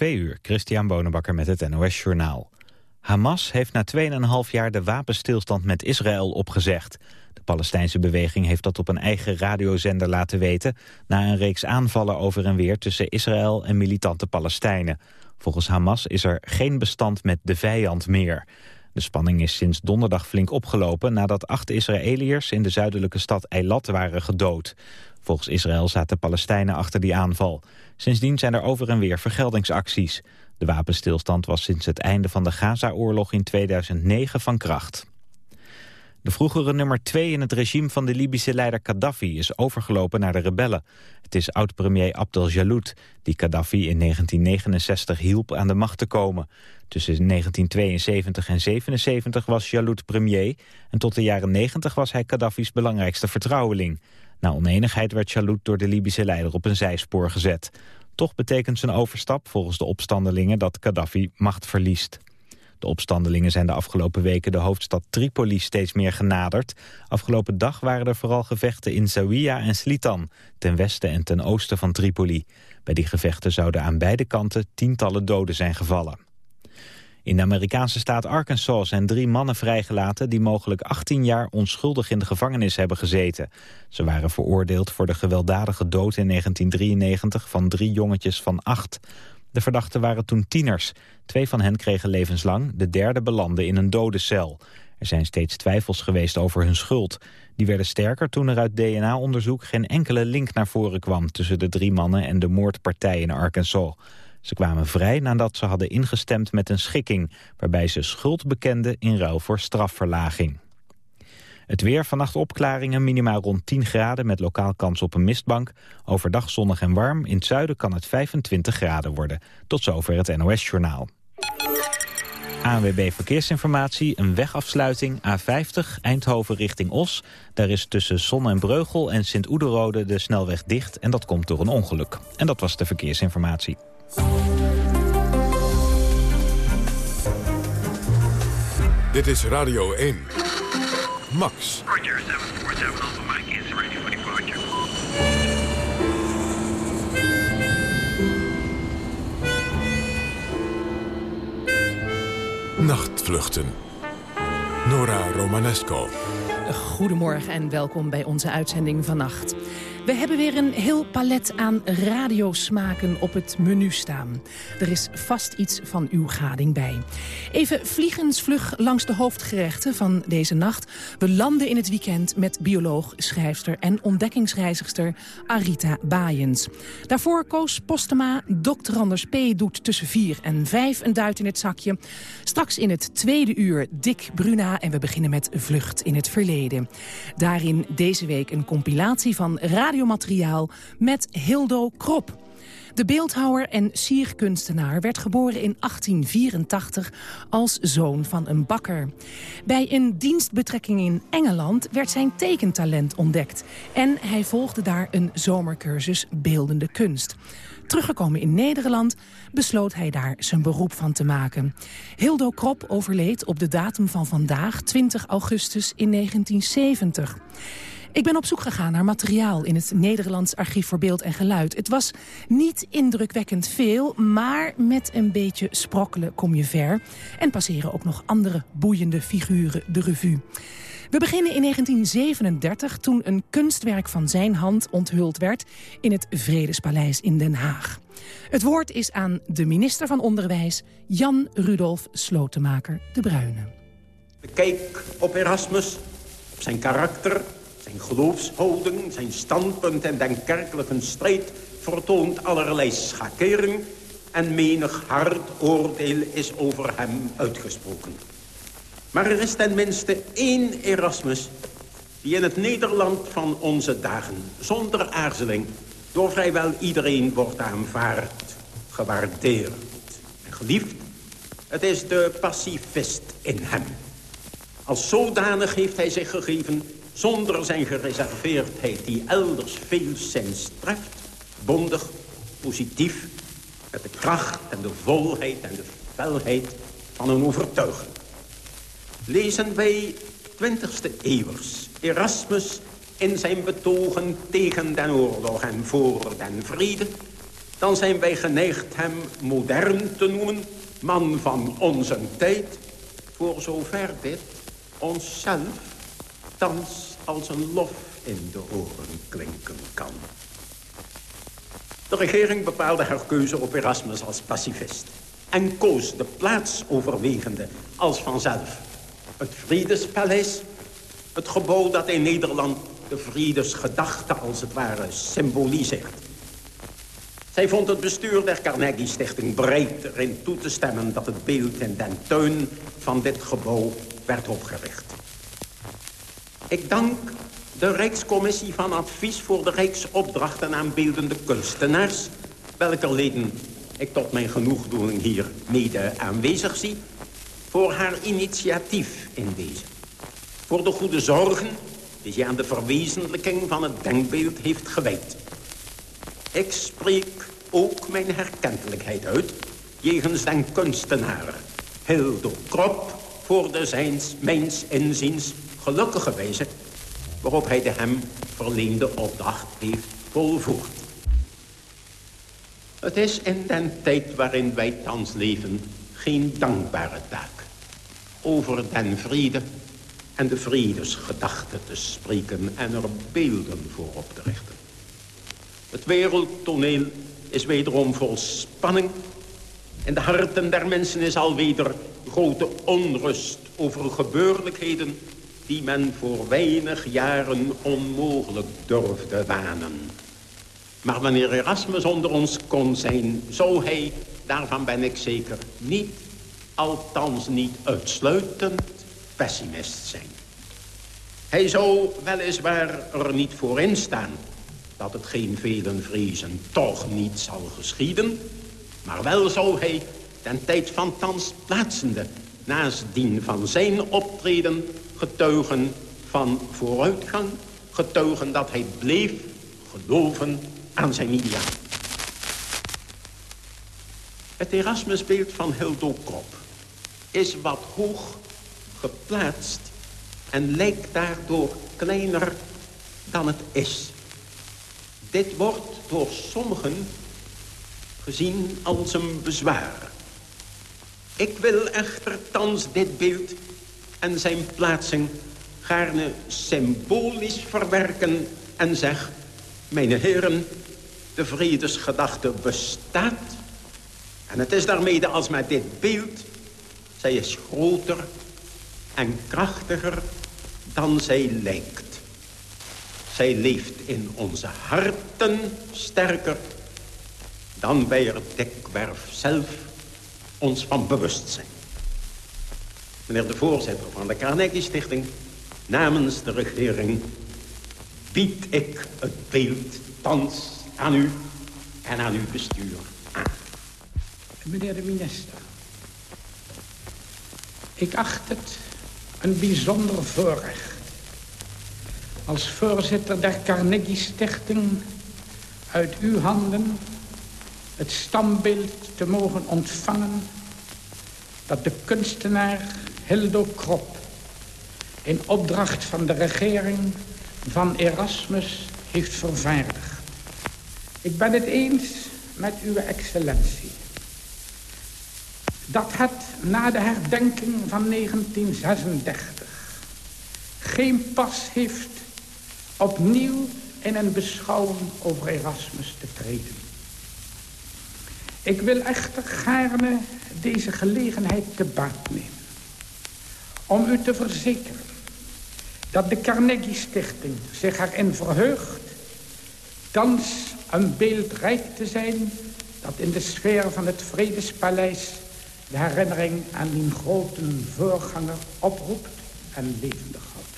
Twee uur, Christian Bonenbakker met het NOS Journaal. Hamas heeft na 2,5 jaar de wapenstilstand met Israël opgezegd. De Palestijnse beweging heeft dat op een eigen radiozender laten weten... na een reeks aanvallen over en weer tussen Israël en militante Palestijnen. Volgens Hamas is er geen bestand met de vijand meer. De spanning is sinds donderdag flink opgelopen... nadat acht Israëliërs in de zuidelijke stad Eilat waren gedood. Volgens Israël zaten Palestijnen achter die aanval. Sindsdien zijn er over en weer vergeldingsacties. De wapenstilstand was sinds het einde van de Gaza-oorlog in 2009 van kracht. De vroegere nummer 2 in het regime van de Libische leider Gaddafi is overgelopen naar de rebellen. Het is oud-premier Abdel Jaloud die Gaddafi in 1969 hielp aan de macht te komen. Tussen 1972 en 1977 was Jaloud premier en tot de jaren 90 was hij Gaddafi's belangrijkste vertrouweling. Na oneenigheid werd Jaloud door de Libische leider op een zijspoor gezet. Toch betekent zijn overstap volgens de opstandelingen dat Gaddafi macht verliest. De opstandelingen zijn de afgelopen weken de hoofdstad Tripoli steeds meer genaderd. Afgelopen dag waren er vooral gevechten in Zawiya en Slitan, ten westen en ten oosten van Tripoli. Bij die gevechten zouden aan beide kanten tientallen doden zijn gevallen. In de Amerikaanse staat Arkansas zijn drie mannen vrijgelaten... die mogelijk 18 jaar onschuldig in de gevangenis hebben gezeten. Ze waren veroordeeld voor de gewelddadige dood in 1993 van drie jongetjes van acht. De verdachten waren toen tieners. Twee van hen kregen levenslang, de derde belandde in een dode cel. Er zijn steeds twijfels geweest over hun schuld. Die werden sterker toen er uit DNA-onderzoek geen enkele link naar voren kwam... tussen de drie mannen en de moordpartij in Arkansas. Ze kwamen vrij nadat ze hadden ingestemd met een schikking... waarbij ze schuld bekenden in ruil voor strafverlaging. Het weer, vannacht opklaringen, minimaal rond 10 graden... met lokaal kans op een mistbank. Overdag zonnig en warm. In het zuiden kan het 25 graden worden. Tot zover het NOS-journaal. ANWB Verkeersinformatie, een wegafsluiting A50 Eindhoven richting Os. Daar is tussen Zonne en Breugel en Sint-Oederode de snelweg dicht... en dat komt door een ongeluk. En dat was de verkeersinformatie. Dit is Radio 1. Max. Roger, 747 Alpha Mike is ready for departure. Nachtvluchten. Nora Romanesco. Goedemorgen en welkom bij onze uitzending vannacht. We hebben weer een heel palet aan radiosmaken op het menu staan. Er is vast iets van uw gading bij. Even vliegensvlug langs de hoofdgerechten van deze nacht. We landen in het weekend met bioloog, schrijfster en ontdekkingsreizigster Arita Baaiens. Daarvoor Koos Postema, Dr. Anders P. doet tussen vier en vijf een duit in het zakje. Straks in het tweede uur Dick Bruna en we beginnen met Vlucht in het Verleden. Daarin deze week een compilatie van radio radiomateriaal met Hildo Krop. De beeldhouwer en sierkunstenaar werd geboren in 1884 als zoon van een bakker. Bij een dienstbetrekking in Engeland werd zijn tekentalent ontdekt. En hij volgde daar een zomercursus beeldende kunst. Teruggekomen in Nederland besloot hij daar zijn beroep van te maken. Hildo Krop overleed op de datum van vandaag, 20 augustus in 1970. Ik ben op zoek gegaan naar materiaal in het Nederlands Archief voor Beeld en Geluid. Het was niet indrukwekkend veel, maar met een beetje sprokkelen kom je ver. En passeren ook nog andere boeiende figuren de revue. We beginnen in 1937 toen een kunstwerk van zijn hand onthuld werd... in het Vredespaleis in Den Haag. Het woord is aan de minister van Onderwijs, Jan Rudolf Slotemaker de Bruyne. Kijk op Erasmus, op zijn karakter, zijn geloofshouding, zijn standpunt en den kerkelijke strijd vertoont allerlei schakering en menig hard oordeel is over hem uitgesproken. Maar er is tenminste één Erasmus die in het Nederland van onze dagen zonder aarzeling door vrijwel iedereen wordt aanvaard, gewaardeerd en geliefd. Het is de pacifist in hem. Als zodanig heeft hij zich gegeven zonder zijn gereserveerdheid die elders veel zins treft. Bondig, positief, met de kracht en de volheid en de felheid van een overtuiging. Lezen wij 20e eeuwers Erasmus in zijn betogen tegen den oorlog en voor den vrede... dan zijn wij geneigd hem modern te noemen, man van onze tijd, voor zover dit onszelf thans als een lof in de oren klinken kan. De regering bepaalde haar keuze op Erasmus als pacifist. En koos de plaatsoverwegende als vanzelf. Het Vredespaleis, het gebouw dat in Nederland de vredesgedachte als het ware symboliseert. Zij vond het bestuur der Carnegie-stichting breed erin toe te stemmen... dat het beeld in den tuin van dit gebouw werd opgericht. Ik dank de Rijkscommissie van Advies voor de Rijksopdrachten aan beeldende kunstenaars... welke leden ik tot mijn genoegdoening hier mede aanwezig zie... voor haar initiatief in deze. Voor de goede zorgen die zij aan de verwezenlijking van het denkbeeld heeft gewijd. Ik spreek ook mijn herkentelijkheid uit... jegens den kunstenaar Hildo Krop... voor de zijns, mijns inziens gelukkige wijze... waarop hij de hem verleende opdracht heeft volvoerd. Het is in den tijd waarin wij thans leven geen dankbare taak. Over den vrede en de vredesgedachte te spreken en er beelden voor op te richten. Het wereldtoneel is wederom vol spanning. In de harten der mensen is alweder grote onrust over gebeurlijkheden... die men voor weinig jaren onmogelijk durfde wanen. Maar wanneer Erasmus onder ons kon zijn, zou hij, daarvan ben ik zeker, niet, althans niet uitsluitend, pessimist zijn. Hij zou weliswaar er niet voor instaan dat het geen velen vrezen toch niet zal geschieden, maar wel zou hij ten tijd van thans plaatsende, naast dien van zijn optreden, getuigen van vooruitgang, getuigen dat hij bleef geloven aan zijn ideaal. Het Erasmusbeeld van Hildo Krop is wat hoog geplaatst en lijkt daardoor kleiner dan het is. Dit wordt door sommigen gezien als een bezwaar. Ik wil echter thans dit beeld en zijn plaatsing gaarne symbolisch verwerken en zeg... Mijn heren, de vredesgedachte bestaat. En het is daarmee als met dit beeld... zij is groter en krachtiger dan zij lijkt. Zij leeft in onze harten sterker... dan wij er dikwerf zelf ons van bewust zijn. Meneer de voorzitter van de Carnegie Stichting... namens de regering bied ik het beeld thans aan u en aan uw bestuur aan. Meneer de minister, ik acht het een bijzonder voorrecht als voorzitter der Carnegie Stichting uit uw handen het stambeeld te mogen ontvangen dat de kunstenaar Hildo Krop in opdracht van de regering van Erasmus heeft vervaardigd. Ik ben het eens met uw excellentie. Dat het na de herdenking van 1936 geen pas heeft opnieuw in een beschouwing over Erasmus te treden. Ik wil echter gaarne deze gelegenheid te baat nemen. Om u te verzekeren dat de Carnegie Stichting zich erin verheugt... thans een beeld rijk te zijn dat in de sfeer van het Vredespaleis... de herinnering aan die grote voorganger oproept en levendig houdt.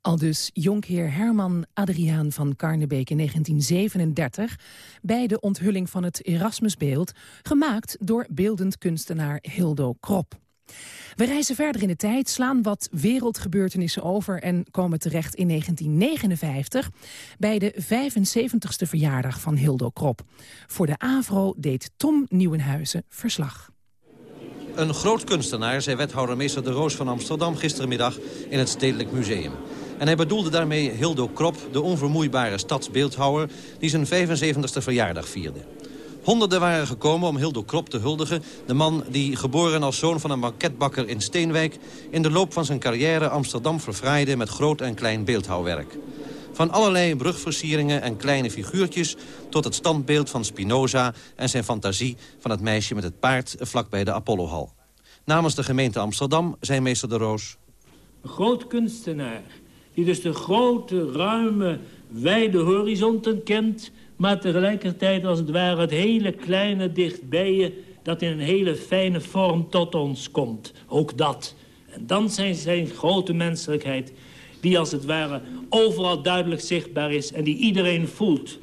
Al dus jonkheer Herman Adriaan van Karnebeek in 1937... bij de onthulling van het Erasmusbeeld... gemaakt door beeldend kunstenaar Hildo Krop. We reizen verder in de tijd, slaan wat wereldgebeurtenissen over... en komen terecht in 1959 bij de 75ste verjaardag van Hildo Krop. Voor de AVRO deed Tom Nieuwenhuizen verslag. Een groot kunstenaar, zei wethouder meester De Roos van Amsterdam gisterenmiddag in het Stedelijk Museum. En hij bedoelde daarmee Hildo Krop, de onvermoeibare stadsbeeldhouwer... die zijn 75ste verjaardag vierde. Honderden waren gekomen om Hildo Krop te huldigen. De man die, geboren als zoon van een banketbakker in Steenwijk... in de loop van zijn carrière Amsterdam verfraaide met groot en klein beeldhouwwerk. Van allerlei brugversieringen en kleine figuurtjes... tot het standbeeld van Spinoza en zijn fantasie van het meisje met het paard... vlakbij de Apollohal. Namens de gemeente Amsterdam zei meester De Roos... Een groot kunstenaar die dus de grote, ruime, wijde horizonten kent... maar tegelijkertijd als het ware het hele kleine dichtbij je... dat in een hele fijne vorm tot ons komt. Ook dat. En dan zijn zijn grote menselijkheid... die als het ware overal duidelijk zichtbaar is en die iedereen voelt...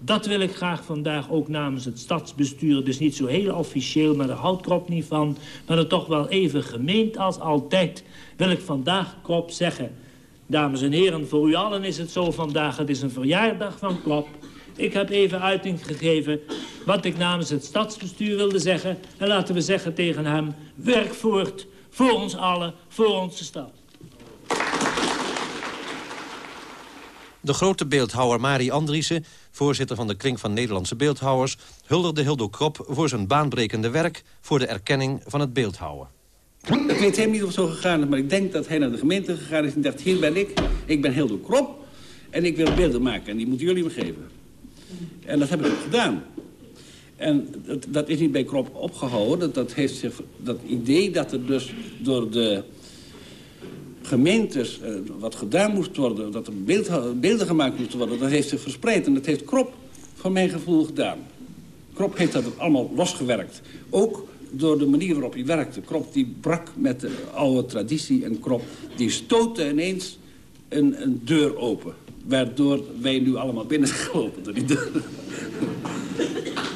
Dat wil ik graag vandaag ook namens het stadsbestuur. Dus niet zo heel officieel, maar daar houdt Krop niet van. Maar er toch wel even gemeend als altijd. Wil ik vandaag Krop zeggen. Dames en heren, voor u allen is het zo vandaag. Het is een verjaardag van Krop. Ik heb even uiting gegeven wat ik namens het stadsbestuur wilde zeggen. En laten we zeggen tegen hem, werk voort. Voor ons allen, voor onze stad. De grote beeldhouwer Marie Andriessen, voorzitter van de Kring van Nederlandse Beeldhouwers... huldigde Hildo Krop voor zijn baanbrekende werk voor de erkenning van het beeldhouwen. Ik weet helemaal niet of het zo gegaan is, maar ik denk dat hij naar de gemeente gegaan is en dacht... hier ben ik, ik ben Hildo Krop en ik wil beelden maken en die moeten jullie me geven. En dat heb ik ook gedaan. En dat, dat is niet bij Krop opgehouden. Dat, heeft zich, dat idee dat er dus door de gemeentes uh, wat gedaan moest worden... dat er beeld, beelden gemaakt moesten worden, dat heeft zich verspreid. En dat heeft Krop van mijn gevoel gedaan. Krop heeft dat allemaal losgewerkt. Ook door de manier waarop hij werkte. Krop die brak met de oude traditie en Krop die stootte ineens een, een deur open. Waardoor wij nu allemaal binnen zijn gelopen door die deur.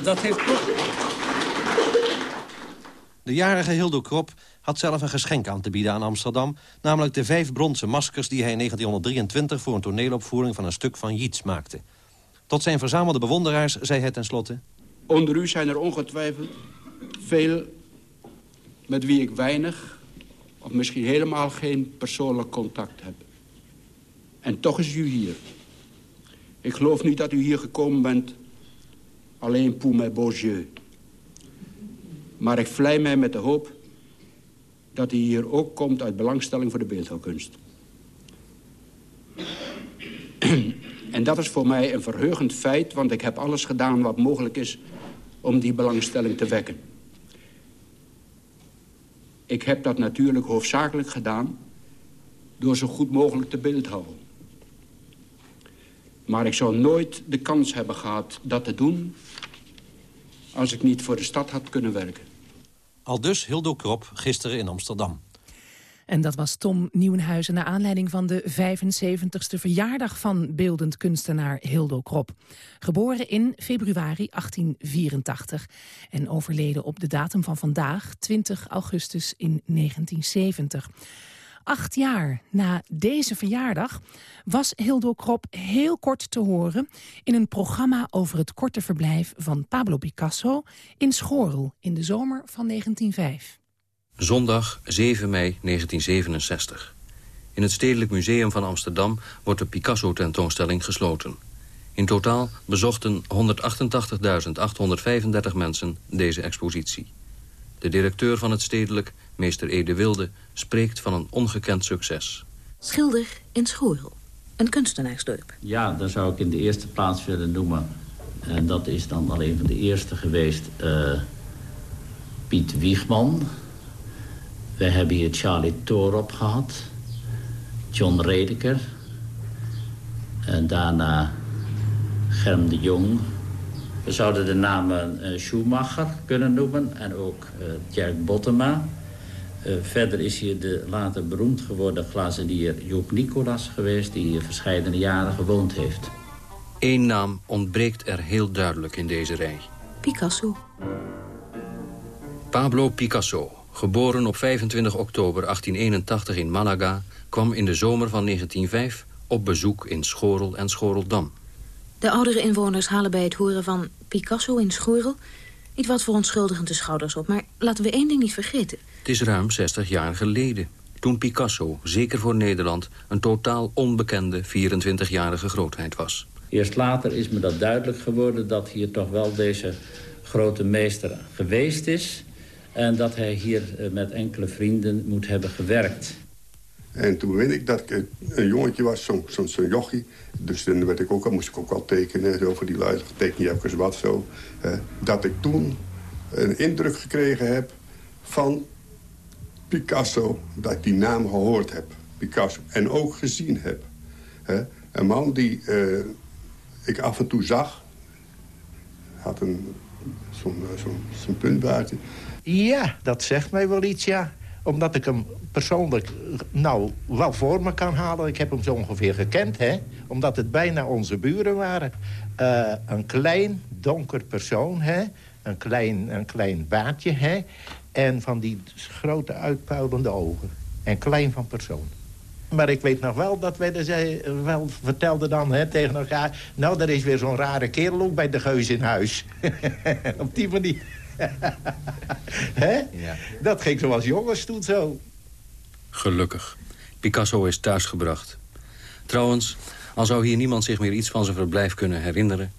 dat heeft Krop... De jarige Hildo Krop had zelf een geschenk aan te bieden aan Amsterdam... namelijk de vijf bronzen maskers die hij in 1923... voor een toneelopvoering van een stuk van Yeats maakte. Tot zijn verzamelde bewonderaars zei hij tenslotte... Onder u zijn er ongetwijfeld veel met wie ik weinig... of misschien helemaal geen persoonlijk contact heb. En toch is u hier. Ik geloof niet dat u hier gekomen bent... alleen pour mes beaux yeux. Maar ik vlei mij met de hoop dat hij hier ook komt uit belangstelling voor de beeldhouwkunst. en dat is voor mij een verheugend feit, want ik heb alles gedaan wat mogelijk is om die belangstelling te wekken. Ik heb dat natuurlijk hoofdzakelijk gedaan door zo goed mogelijk te beeldhouden. Maar ik zou nooit de kans hebben gehad dat te doen als ik niet voor de stad had kunnen werken. Al dus Hildo Krop gisteren in Amsterdam. En dat was Tom Nieuwenhuizen naar aanleiding van de 75ste verjaardag van beeldend kunstenaar Hildo Krop. Geboren in februari 1884 en overleden op de datum van vandaag, 20 augustus in 1970. Acht jaar na deze verjaardag was Hildo Krop heel kort te horen... in een programma over het korte verblijf van Pablo Picasso... in Schorel in de zomer van 1905. Zondag 7 mei 1967. In het Stedelijk Museum van Amsterdam wordt de Picasso-tentoonstelling gesloten. In totaal bezochten 188.835 mensen deze expositie. De directeur van het Stedelijk, meester Ede Wilde, spreekt van een ongekend succes. Schilder in Schoorl, een kunstenaarsdorp. Ja, daar zou ik in de eerste plaats willen noemen. En dat is dan al een van de eerste geweest, uh, Piet Wiegman. We hebben hier Charlie Torop gehad, John Redeker. En daarna Germ de Jong, we zouden de namen uh, Schumacher kunnen noemen en ook uh, Jerk Bottema. Uh, verder is hier de later beroemd geworden glazenier Joep Nicolas geweest... die hier verscheidene jaren gewoond heeft. Eén naam ontbreekt er heel duidelijk in deze rij. Picasso. Pablo Picasso, geboren op 25 oktober 1881 in Malaga... kwam in de zomer van 1905 op bezoek in Schorel en Schoreldam. De oudere inwoners halen bij het horen van Picasso in Schorel... niet wat verontschuldigend de schouders op. Maar laten we één ding niet vergeten. Het is ruim 60 jaar geleden. toen Picasso, zeker voor Nederland... een totaal onbekende 24-jarige grootheid was. Eerst later is me dat duidelijk geworden dat hier toch wel deze grote meester geweest is... en dat hij hier eh, met enkele vrienden moet hebben gewerkt. En toen weet ik dat ik een jongetje was, zo'n zo, zo jochie. Dus dan werd ik ook al, moest ik ook al tekenen over die lui. Teken je even wat zo. dat ik toen een indruk gekregen heb van Picasso. Dat ik die naam gehoord heb. Picasso. En ook gezien heb. een man die uh, ik af en toe zag. Had een zo'n zo zo puntbaardje. Ja, dat zegt mij wel iets, ja omdat ik hem persoonlijk nou wel voor me kan halen. Ik heb hem zo ongeveer gekend, hè. Omdat het bijna onze buren waren. Een klein, donker persoon, hè. Een klein, een klein baardje, hè. En van die grote uitpuilende ogen. En klein van persoon. Maar ik weet nog wel dat wij dus, wel vertelden dan hè, tegen elkaar... nou, er is weer zo'n rare kerel ook bij de geus in huis. Op die manier. Hè? Ja. Dat ging zoals jongens toen zo. Gelukkig. Picasso is thuisgebracht. Trouwens, al zou hier niemand zich meer iets van zijn verblijf kunnen herinneren...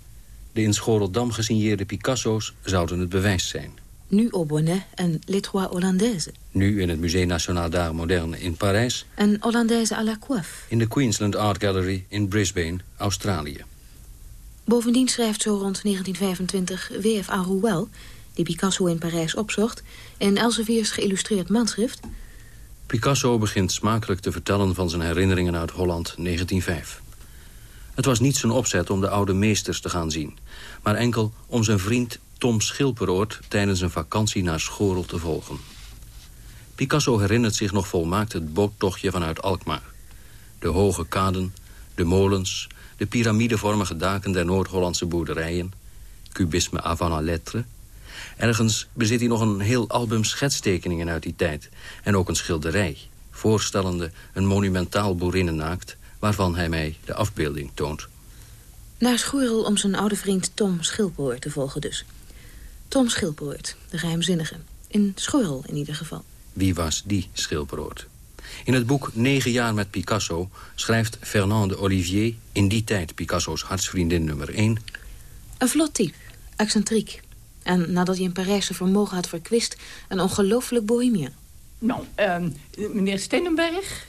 de in Schoroldam gesigneerde Picasso's zouden het bewijs zijn. Nu au Bonnet een Les Trois Hollandaises. Nu in het Musée National d'Art Moderne in Parijs. Een Hollandaise à la coiffe. In de Queensland Art Gallery in Brisbane, Australië. Bovendien schrijft zo rond 1925 W.F. Arouel die Picasso in Parijs opzocht... in Elsevier's geïllustreerd manschrift... Picasso begint smakelijk te vertellen van zijn herinneringen uit Holland 1905. Het was niet zijn opzet om de oude meesters te gaan zien... maar enkel om zijn vriend Tom Schilperoort... tijdens een vakantie naar Schorel te volgen. Picasso herinnert zich nog volmaakt het boottochtje vanuit Alkmaar. De hoge kaden, de molens, de piramidevormige daken der Noord-Hollandse boerderijen... cubisme avant la lettre Ergens bezit hij nog een heel album schetstekeningen uit die tijd. En ook een schilderij, voorstellende een monumentaal boerinnennaakt... waarvan hij mij de afbeelding toont. Naar Schoerel om zijn oude vriend Tom Schilpoort te volgen dus. Tom Schilpoort, de geheimzinnige. In Schoerel in ieder geval. Wie was die Schilpoort? In het boek Negen jaar met Picasso schrijft Fernande Olivier... in die tijd Picasso's hartsvriendin nummer 1... Een vlot type, excentriek, en nadat hij in Parijs zijn vermogen had verkwist... een ongelooflijk bohemia. Nou, uh, meneer Stenenberg,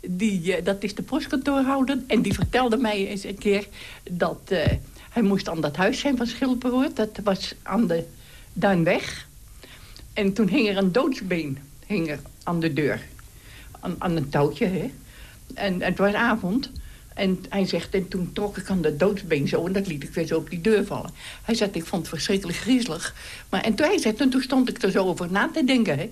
die, uh, dat is de postkantoorhouder... en die vertelde mij eens een keer dat uh, hij moest aan dat huis zijn van Schilperoort. Dat was aan de Duinweg. En toen hing er een doodsbeen hing er aan de deur. Aan, aan een touwtje, hè. En, het was avond... En hij zegt, en toen trok ik aan de doodsbeen zo... en dat liet ik weer zo op die deur vallen. Hij zegt, ik vond het verschrikkelijk griezelig. Maar, en toen hij toen stond ik er zo over na te denken. Hè.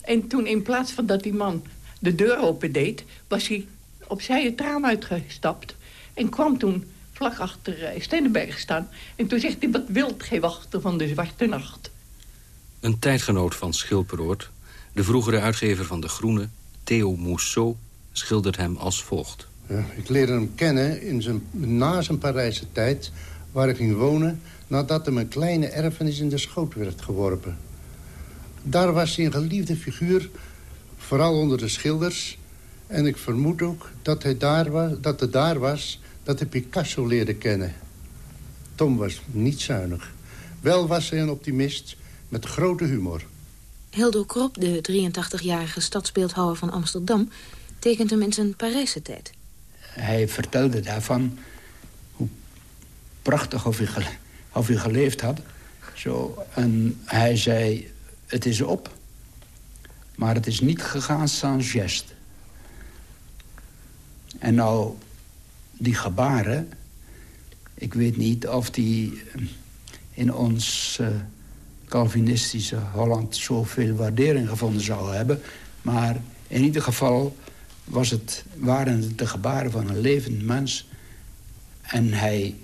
En toen in plaats van dat die man de deur open deed... was hij opzij het raam uitgestapt. En kwam toen vlak achter uh, Stenenberg staan. En toen zegt hij, wat wilt gij wachten van de zwarte nacht? Een tijdgenoot van Schilperoort, de vroegere uitgever van De Groene... Theo Mousseau, schildert hem als volgt. Ja, ik leerde hem kennen in zijn, na zijn Parijse tijd... waar ik ging wonen nadat hem een kleine erfenis in de schoot werd geworpen. Daar was hij een geliefde figuur, vooral onder de schilders. En ik vermoed ook dat, hij daar was, dat het daar was dat hij Picasso leerde kennen. Tom was niet zuinig. Wel was hij een optimist met grote humor. Hildo Krop, de 83-jarige stadsbeeldhouwer van Amsterdam... tekent hem in zijn Parijse tijd hij vertelde daarvan hoe prachtig of hij, of hij geleefd had. Zo, en hij zei, het is op, maar het is niet gegaan sans geste. En nou, die gebaren, ik weet niet of die in ons uh, Calvinistische Holland zoveel waardering gevonden zou hebben. Maar in ieder geval was het, waren het de gebaren van een levend mens. En hij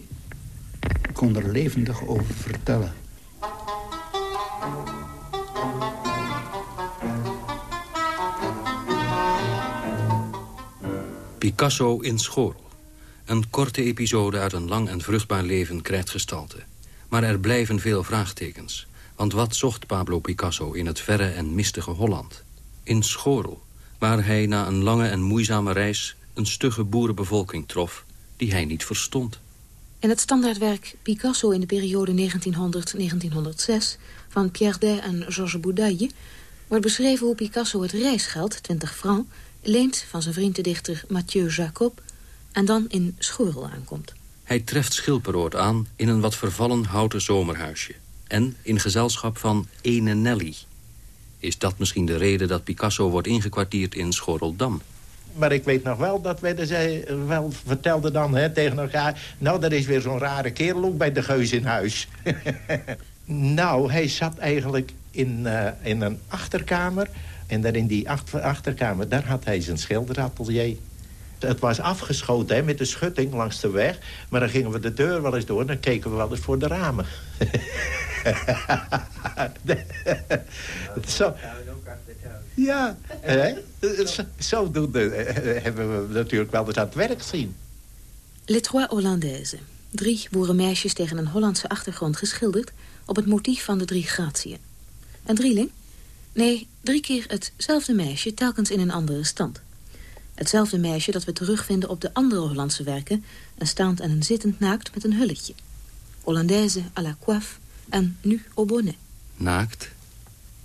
kon er levendig over vertellen. Picasso in school. Een korte episode uit een lang en vruchtbaar leven krijgt gestalte. Maar er blijven veel vraagtekens. Want wat zocht Pablo Picasso in het verre en mistige Holland? In Schorel, waar hij na een lange en moeizame reis... een stugge boerenbevolking trof die hij niet verstond. In het standaardwerk Picasso in de periode 1900-1906... van Pierre Daye en Georges Boudaille... wordt beschreven hoe Picasso het reisgeld, 20 francs... leent van zijn vriend de dichter Mathieu Jacob... en dan in Schorel aankomt. Hij treft Schilperoort aan in een wat vervallen houten zomerhuisje. En in gezelschap van Ene Nelly. Is dat misschien de reden dat Picasso wordt ingekwartierd in Schorreldam? Maar ik weet nog wel dat wij er wel vertelden dan hè, tegen elkaar... nou, dat is weer zo'n rare kerel ook bij de geus in huis. nou, hij zat eigenlijk in, uh, in een achterkamer. En daar in die achter, achterkamer, daar had hij zijn schilderatelier. Het was afgeschoten hè, met de schutting langs de weg. Maar dan gingen we de deur wel eens door en dan keken we wel eens voor de ramen. Zo. Ja, hè? zodoende eh, hebben we natuurlijk wel eens aan het werk gezien. Les Trois Hollandaises. Drie boerenmeisjes tegen een Hollandse achtergrond geschilderd... op het motief van de drie gratieën. Een drieling? Nee, drie keer hetzelfde meisje, telkens in een andere stand. Hetzelfde meisje dat we terugvinden op de andere Hollandse werken... een staand en een zittend naakt met een hulletje. Hollandaise à la coiffe en nu au bonnet. Naakt?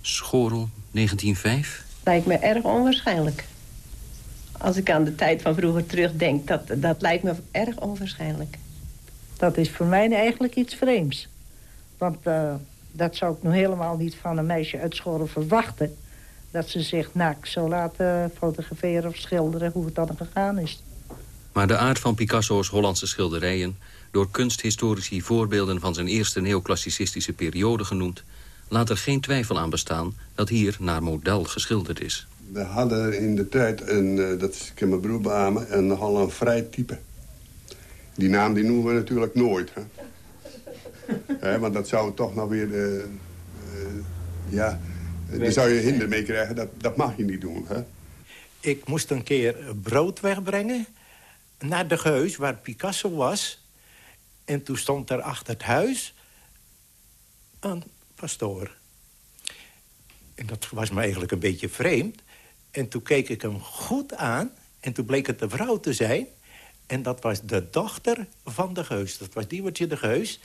Schorel, 1905? Lijkt me erg onwaarschijnlijk. Als ik aan de tijd van vroeger terugdenk, dat, dat lijkt me erg onwaarschijnlijk. Dat is voor mij eigenlijk iets vreemds. Want uh, dat zou ik nog helemaal niet van een meisje uit Schorel verwachten dat ze zich naakt zo laten fotograferen of schilderen... hoe het dan gegaan is. Maar de aard van Picasso's Hollandse schilderijen... door kunsthistorici voorbeelden van zijn eerste neoclassicistische periode genoemd... laat er geen twijfel aan bestaan dat hier naar model geschilderd is. We hadden in de tijd, een, uh, dat is, ik heb mijn broer beamen, een nogal een vrij type. Die naam die noemen we natuurlijk nooit. Hè? He, want dat zou toch nog weer... Uh, uh, ja, daar zou je hinder mee krijgen, dat, dat mag je niet doen. Hè? Ik moest een keer brood wegbrengen naar de geus waar Picasso was. En toen stond er achter het huis een pastoor. En dat was me eigenlijk een beetje vreemd. En toen keek ik hem goed aan. En toen bleek het de vrouw te zijn. En dat was de dochter van de geus. Dat was Diewertje de geus.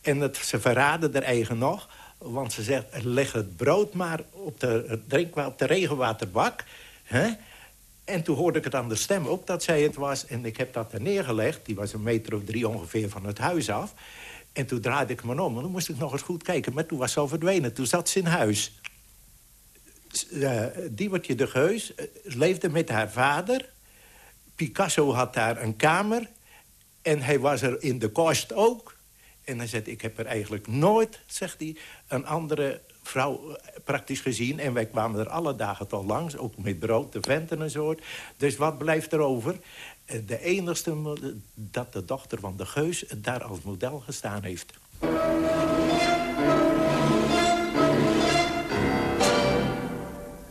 En het, ze verraden er eigen nog want ze zegt, leg het brood maar op de, drinkwater, op de regenwaterbak. Hè? En toen hoorde ik het aan de stem ook dat zij het was. En ik heb dat er neergelegd. Die was een meter of drie ongeveer van het huis af. En toen draaide ik me om. En toen moest ik nog eens goed kijken. Maar toen was ze al verdwenen. Toen zat ze in huis. Uh, Diewertje de Geus uh, leefde met haar vader. Picasso had daar een kamer. En hij was er in de kost ook. En hij zegt, ik heb er eigenlijk nooit, zegt hij, een andere vrouw eh, praktisch gezien. En wij kwamen er alle dagen toch langs, ook met brood, de venten en zo. Dus wat blijft er over? Eh, de enigste dat de dochter van de Geus daar als model gestaan heeft.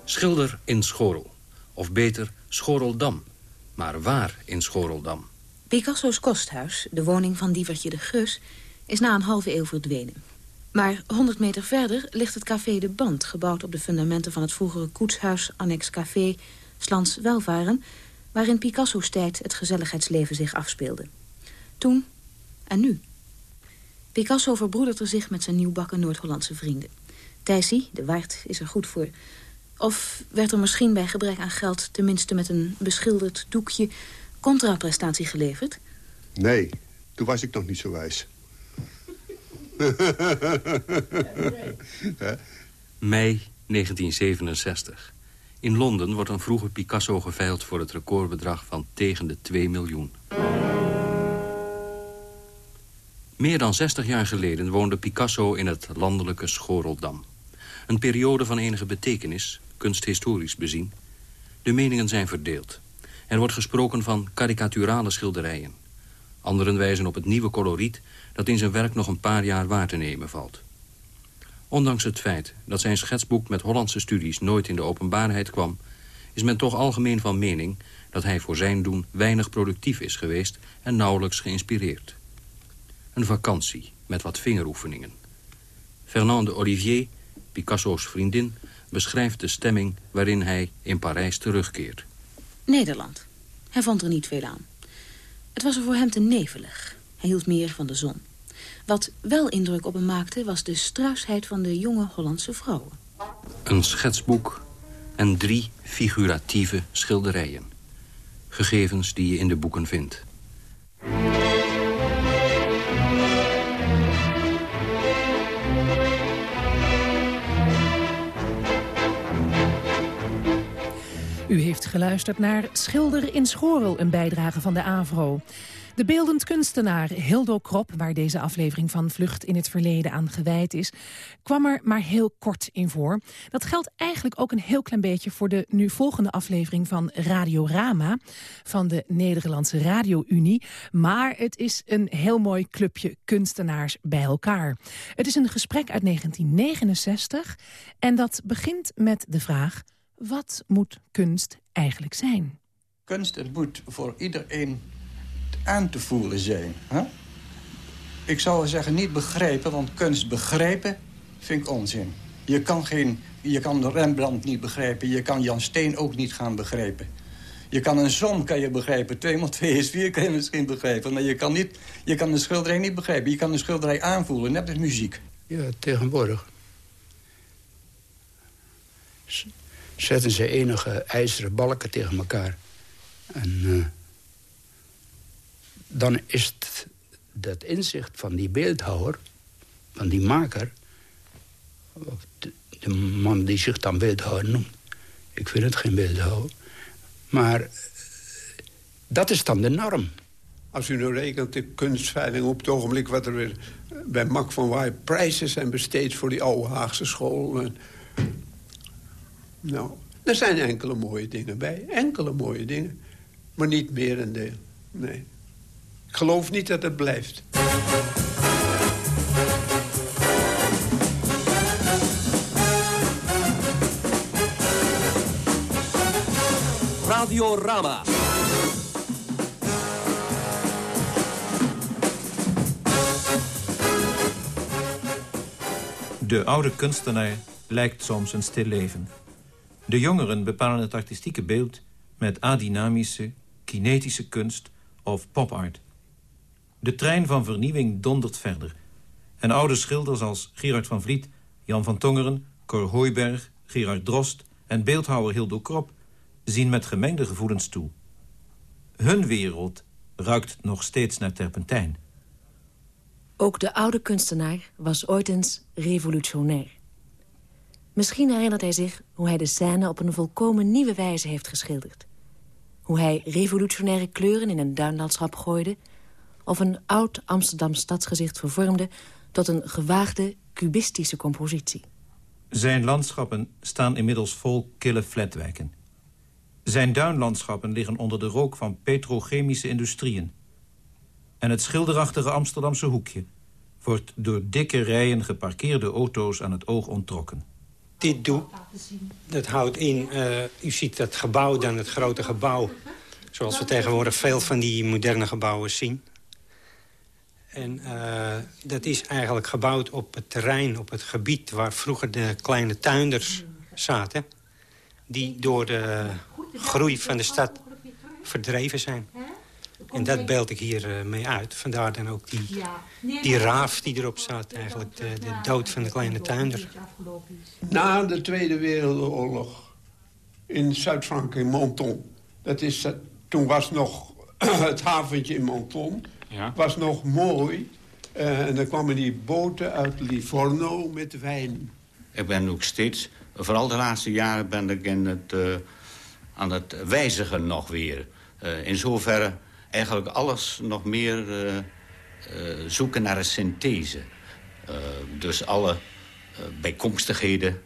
Schilder in Schorel. Of beter, Schoreldam. Maar waar in Schoreldam? Picasso's kosthuis, de woning van Dievertje de Geus is na een halve eeuw verdwenen. Maar 100 meter verder ligt het café De Band... gebouwd op de fundamenten van het vroegere koetshuis... annex café Slans Welvaren... waarin Picasso's tijd het gezelligheidsleven zich afspeelde. Toen en nu. Picasso verbroedert er zich met zijn nieuwbakken Noord-Hollandse vrienden. Thijsie, de waard, is er goed voor. Of werd er misschien bij gebrek aan geld... tenminste met een beschilderd doekje contraprestatie geleverd? Nee, toen was ik nog niet zo wijs. Mei 1967. In Londen wordt een vroege Picasso geveild voor het recordbedrag van tegen de 2 miljoen. Meer dan 60 jaar geleden woonde Picasso in het landelijke Schoreldam. Een periode van enige betekenis, kunsthistorisch bezien. De meningen zijn verdeeld. Er wordt gesproken van karikaturale schilderijen. Anderen wijzen op het nieuwe coloriet dat in zijn werk nog een paar jaar waar te nemen valt. Ondanks het feit dat zijn schetsboek met Hollandse studies nooit in de openbaarheid kwam... is men toch algemeen van mening dat hij voor zijn doen weinig productief is geweest... en nauwelijks geïnspireerd. Een vakantie met wat vingeroefeningen. Fernande Olivier, Picasso's vriendin, beschrijft de stemming waarin hij in Parijs terugkeert. Nederland. Hij vond er niet veel aan. Het was er voor hem te nevelig. Hij hield meer van de zon. Wat wel indruk op hem maakte was de struisheid van de jonge Hollandse vrouwen. Een schetsboek en drie figuratieve schilderijen. Gegevens die je in de boeken vindt. U heeft geluisterd naar Schilder in Schorel, een bijdrage van de AVRO. De beeldend kunstenaar Hildo Krop, waar deze aflevering van Vlucht in het Verleden aan gewijd is, kwam er maar heel kort in voor. Dat geldt eigenlijk ook een heel klein beetje voor de nu volgende aflevering van Radio Rama van de Nederlandse Radio-Unie. Maar het is een heel mooi clubje kunstenaars bij elkaar. Het is een gesprek uit 1969 en dat begint met de vraag... Wat moet kunst eigenlijk zijn? Kunst het moet voor iedereen aan te voelen zijn. Hè? Ik zou zeggen niet begrijpen, want kunst begrijpen vind ik onzin. Je kan, geen, je kan Rembrandt niet begrijpen, je kan Jan Steen ook niet gaan begrijpen. Je kan een som kan je begrijpen, 2 x 2 is 4 kan je misschien begrijpen. Maar je kan, niet, je kan een schilderij niet begrijpen. Je kan een schilderij aanvoelen, net als muziek. Ja, tegenwoordig zetten ze enige ijzeren balken tegen elkaar. En uh, dan is het dat inzicht van die beeldhouwer, van die maker... De, de, man die zich dan beeldhouwer noemt. Ik vind het geen beeldhouwer. Maar uh, dat is dan de norm. Als u nu rekent de kunstveiling op het ogenblik... wat er weer bij Mak van Waai prijzen zijn besteed voor die oude Haagse school... En, nou, er zijn enkele mooie dingen bij. Enkele mooie dingen. Maar niet meer een deel. Nee. Ik geloof niet dat het blijft. Radio Rama. De oude kunstenaar lijkt soms een stil leven. De jongeren bepalen het artistieke beeld met adynamische, kinetische kunst of popart. De trein van vernieuwing dondert verder. En oude schilders als Gerard van Vliet, Jan van Tongeren, Cor Hooiberg, Gerard Drost en beeldhouwer Hildo Krop zien met gemengde gevoelens toe. Hun wereld ruikt nog steeds naar terpentijn. Ook de oude kunstenaar was ooit eens revolutionair. Misschien herinnert hij zich hoe hij de scène op een volkomen nieuwe wijze heeft geschilderd. Hoe hij revolutionaire kleuren in een duinlandschap gooide... of een oud Amsterdam stadsgezicht vervormde tot een gewaagde cubistische compositie. Zijn landschappen staan inmiddels vol kille flatwijken. Zijn duinlandschappen liggen onder de rook van petrochemische industrieën. En het schilderachtige Amsterdamse hoekje wordt door dikke rijen geparkeerde auto's aan het oog onttrokken. Dit doe, dat houdt in, uh, u ziet dat gebouw dan, het grote gebouw. Zoals we tegenwoordig veel van die moderne gebouwen zien. En uh, dat is eigenlijk gebouwd op het terrein, op het gebied... waar vroeger de kleine tuinders zaten. Die door de groei van de stad verdreven zijn. En dat beeld ik hier uh, mee uit. Vandaar dan ook die, die raaf die erop staat. Eigenlijk de, de dood van de kleine tuinder. Na de Tweede Wereldoorlog in Zuid-Frankrijk, in Menton. Dat is, toen was nog het haventje in Menton. Ja. Was nog mooi. Uh, en dan kwamen die boten uit Livorno met wijn. Ik ben ook steeds, vooral de laatste jaren ben ik in het, aan het wijzigen nog weer. in zoverre eigenlijk alles nog meer uh, uh, zoeken naar een synthese. Uh, dus alle bijkomstigheden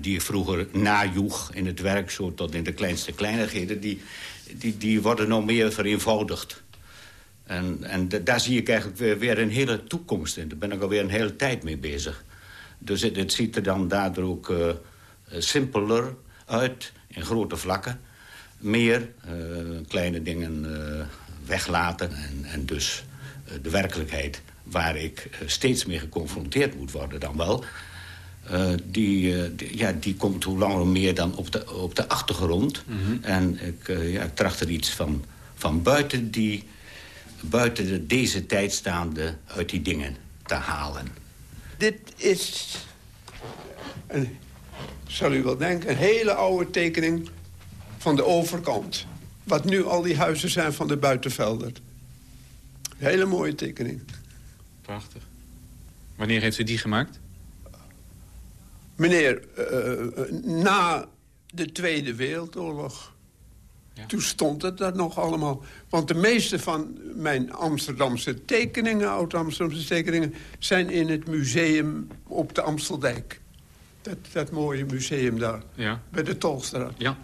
die je vroeger najoeg in het werk... zo tot in de kleinste kleinigheden, die, die, die worden nog meer vereenvoudigd. En, en daar zie ik eigenlijk weer, weer, een hele toekomst in. Daar ben ik alweer een hele tijd mee bezig. Dus het, het ziet er dan daardoor ook simpeler uit in grote vlakken meer uh, kleine dingen uh, weglaten. En, en dus uh, de werkelijkheid waar ik steeds meer geconfronteerd moet worden dan wel... Uh, die, die, ja, die komt hoe langer hoe meer dan op de, op de achtergrond. Mhm. En ik, ja, ik tracht er iets van, van buiten, die, buiten de, deze tijd staande uit die dingen te halen. Dit is, een, zal u wel denken, een hele oude tekening van de overkant. Wat nu al die huizen zijn van de buitenvelden. Hele mooie tekening. Prachtig. Wanneer heeft u die gemaakt? Meneer, uh, na de Tweede Wereldoorlog. Ja. Toen stond het dat nog allemaal. Want de meeste van mijn Amsterdamse tekeningen, oud-Amsterdamse tekeningen... zijn in het museum op de Amsteldijk. Dat, dat mooie museum daar, ja. bij de Tolstraat. Ja.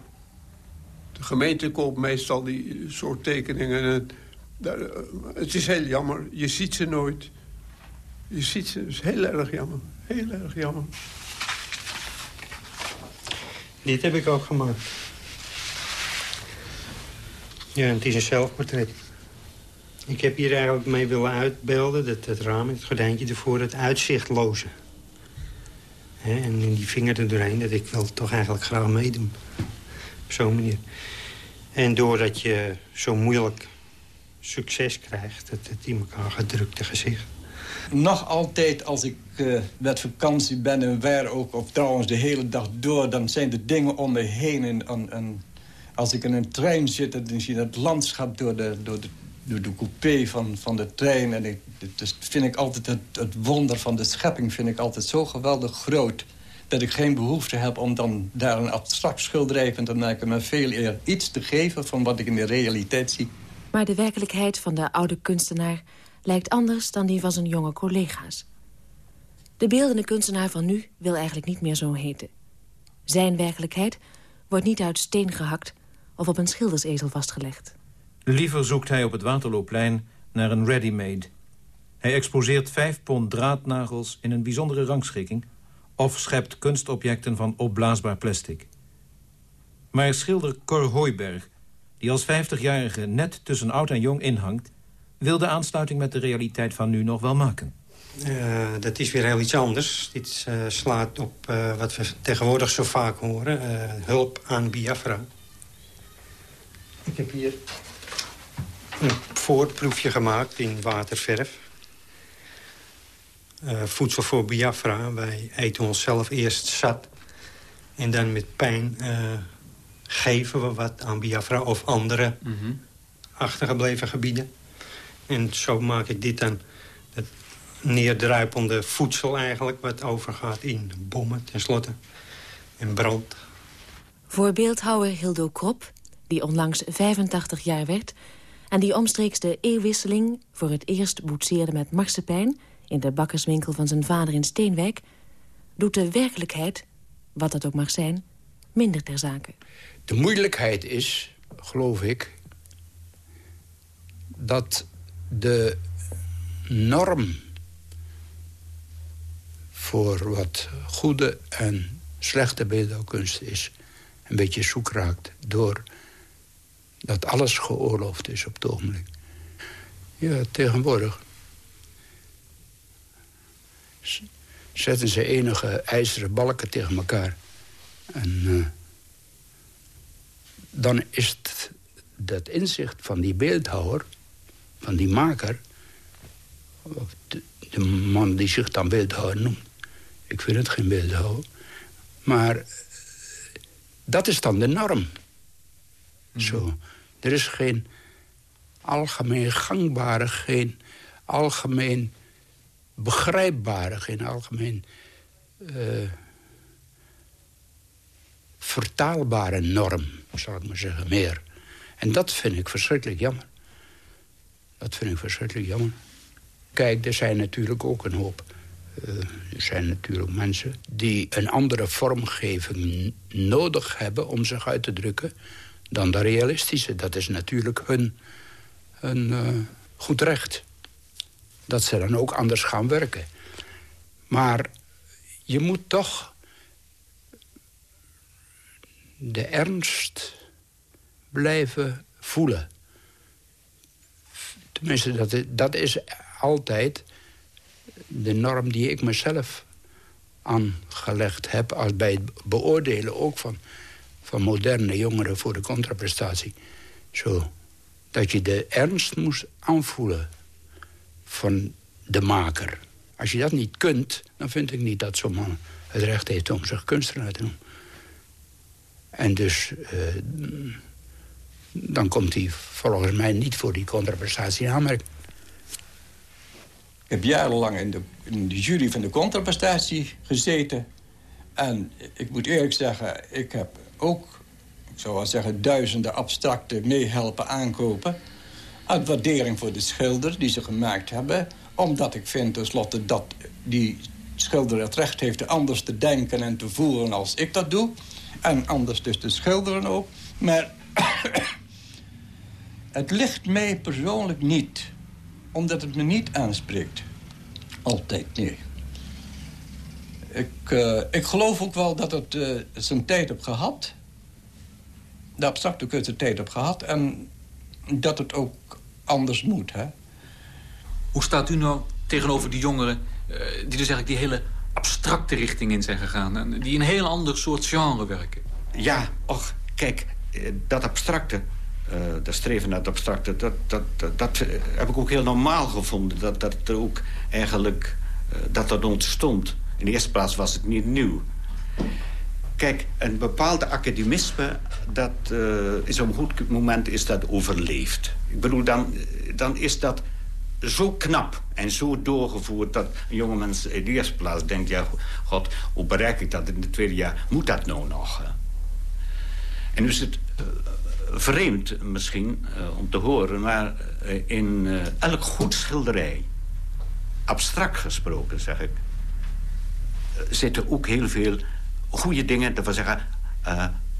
De gemeente koopt meestal die soort tekeningen. En, daar, het is heel jammer, je ziet ze nooit. Je ziet ze, het is heel erg jammer. Heel erg jammer. Dit heb ik ook gemaakt. Ja, het is een zelfportret. Ik heb hier eigenlijk mee willen uitbeelden, dat, het raam, het gordijntje ervoor, het uitzichtloze. En in die vinger er doorheen, dat ik wil toch eigenlijk graag meedoen. En doordat je zo moeilijk succes krijgt, het, het in elkaar gedrukte gezicht. Nog altijd als ik uh, met vakantie ben en waar ook, of trouwens de hele dag door... dan zijn er dingen om me heen. En, en, en als ik in een trein zit, dan zie je het landschap door de, door de, door de coupé van, van de trein. En ik, dus vind ik altijd het, het wonder van de schepping vind ik altijd zo geweldig groot... dat ik geen behoefte heb om dan daar een abstract schilderij van te maken... maar veel eer iets te geven van wat ik in de realiteit zie. Maar de werkelijkheid van de oude kunstenaar lijkt anders dan die van zijn jonge collega's. De beeldende kunstenaar van nu wil eigenlijk niet meer zo heten. Zijn werkelijkheid wordt niet uit steen gehakt of op een schildersezel vastgelegd. Liever zoekt hij op het Waterloopplein naar een ready-made. Hij exposeert vijf pond draadnagels in een bijzondere rangschikking... of schept kunstobjecten van opblaasbaar plastic. Maar schilder Cor Hooiberg, die als 50-jarige net tussen oud en jong inhangt... wil de aansluiting met de realiteit van nu nog wel maken. Uh, dat is weer heel iets anders. Dit uh, slaat op uh, wat we tegenwoordig zo vaak horen. hulp aan Biafra. Ik heb hier een voorproefje gemaakt in waterverf. Voedsel voor Biafra. Wij eten onszelf eerst zat. En dan met pijn geven we wat aan Biafra of andere mm -hmm. achtergebleven gebieden. En zo maak ik dit dan het neerdruipende voedsel eigenlijk... wat overgaat in bommen tenslotte en brood. Voor beeldhouwer Hildo Krop, die onlangs 85 jaar werd... en die omstreeks de eeuwwisseling voor het eerst boetseerde met marsepein... in de bakkerswinkel van zijn vader in Steenwijk... doet de werkelijkheid, wat dat ook mag zijn, minder ter zake. De moeilijkheid is, geloof ik... dat de norm voor wat goede en slechte beeldhouwkunst is... een beetje zoek raakt door dat alles geoorloofd is op het ogenblik. Ja, tegenwoordig zetten ze enige ijzeren balken tegen elkaar. En uh, dan is het dat inzicht van die beeldhouwer van die maker... De, de, man die zich dan beeldhouwer noemt. Ik vind het geen beeldhouwer. Maar dat is dan de norm. Zo. Er is geen algemeen gangbare, geen algemeen begrijpbare... geen algemeen uh, vertaalbare norm, zal ik maar zeggen, meer. En dat vind ik verschrikkelijk jammer. Dat vind ik verschrikkelijk jammer. Kijk, er zijn natuurlijk ook een hoop... Uh, er zijn natuurlijk mensen die een andere vormgeving nodig hebben... om zich uit te drukken dan de realistische. Dat is natuurlijk hun, hun uh, goed recht. Dat ze dan ook anders gaan werken. Maar je moet toch de ernst blijven voelen. Tenminste, dat is, dat is altijd de norm die ik mezelf aangelegd heb... als bij het beoordelen ook van, van moderne jongeren voor de contraprestatie. Zo, dat je de ernst moest aanvoelen van de maker. Als je dat niet kunt, dan vind ik niet dat zo'n man het recht heeft om zich kunstenaar te noemen. En dus, uh, dan komt hij volgens mij niet voor die contraprestatie aanmerking. Ik heb jarenlang in de, in de jury van de contraprestatie gezeten. En ik moet eerlijk zeggen, ik heb ook, ik zou wel zeggen... duizenden abstracte meehelpen aankopen. Uit waardering voor de schilder die ze gemaakt hebben. Omdat ik vind tenslotte dat die schilder het recht heeft... anders te denken en te voeren als ik dat doe. En anders dus te schilderen ook. Maar het ligt mij persoonlijk niet omdat het me niet aanspreekt. Altijd, nee. Ik, uh, ik geloof ook wel dat het uh, zijn tijd heb gehad. De abstracte kunst zijn tijd heb gehad. En dat het ook anders moet, hè. Hoe staat u nou tegenover die jongeren... Uh, die dus eigenlijk die hele abstracte richting in zijn gegaan... en die een heel ander soort genre werken? Ja, och, kijk, dat abstracte... Uh, dat streven naar het abstracte, dat, dat, dat, dat, heb ik ook heel normaal gevonden. Dat, dat er ook eigenlijk, uh, dat dat ontstond. In de eerste plaats was het niet nieuw. Kijk, een bepaalde academisme, dat uh, is op een goed moment is dat overleefd. Ik bedoel, dan, dan is dat zo knap en zo doorgevoerd... dat een jonge mens in de eerste plaats denkt... ja, god, hoe bereik ik dat in het tweede jaar? Moet dat nou nog? En nu is het vreemd misschien uh, om te horen... maar in elk goed schilderij, abstract gesproken zeg ik... zitten ook heel veel goede dingen, dat wil zeggen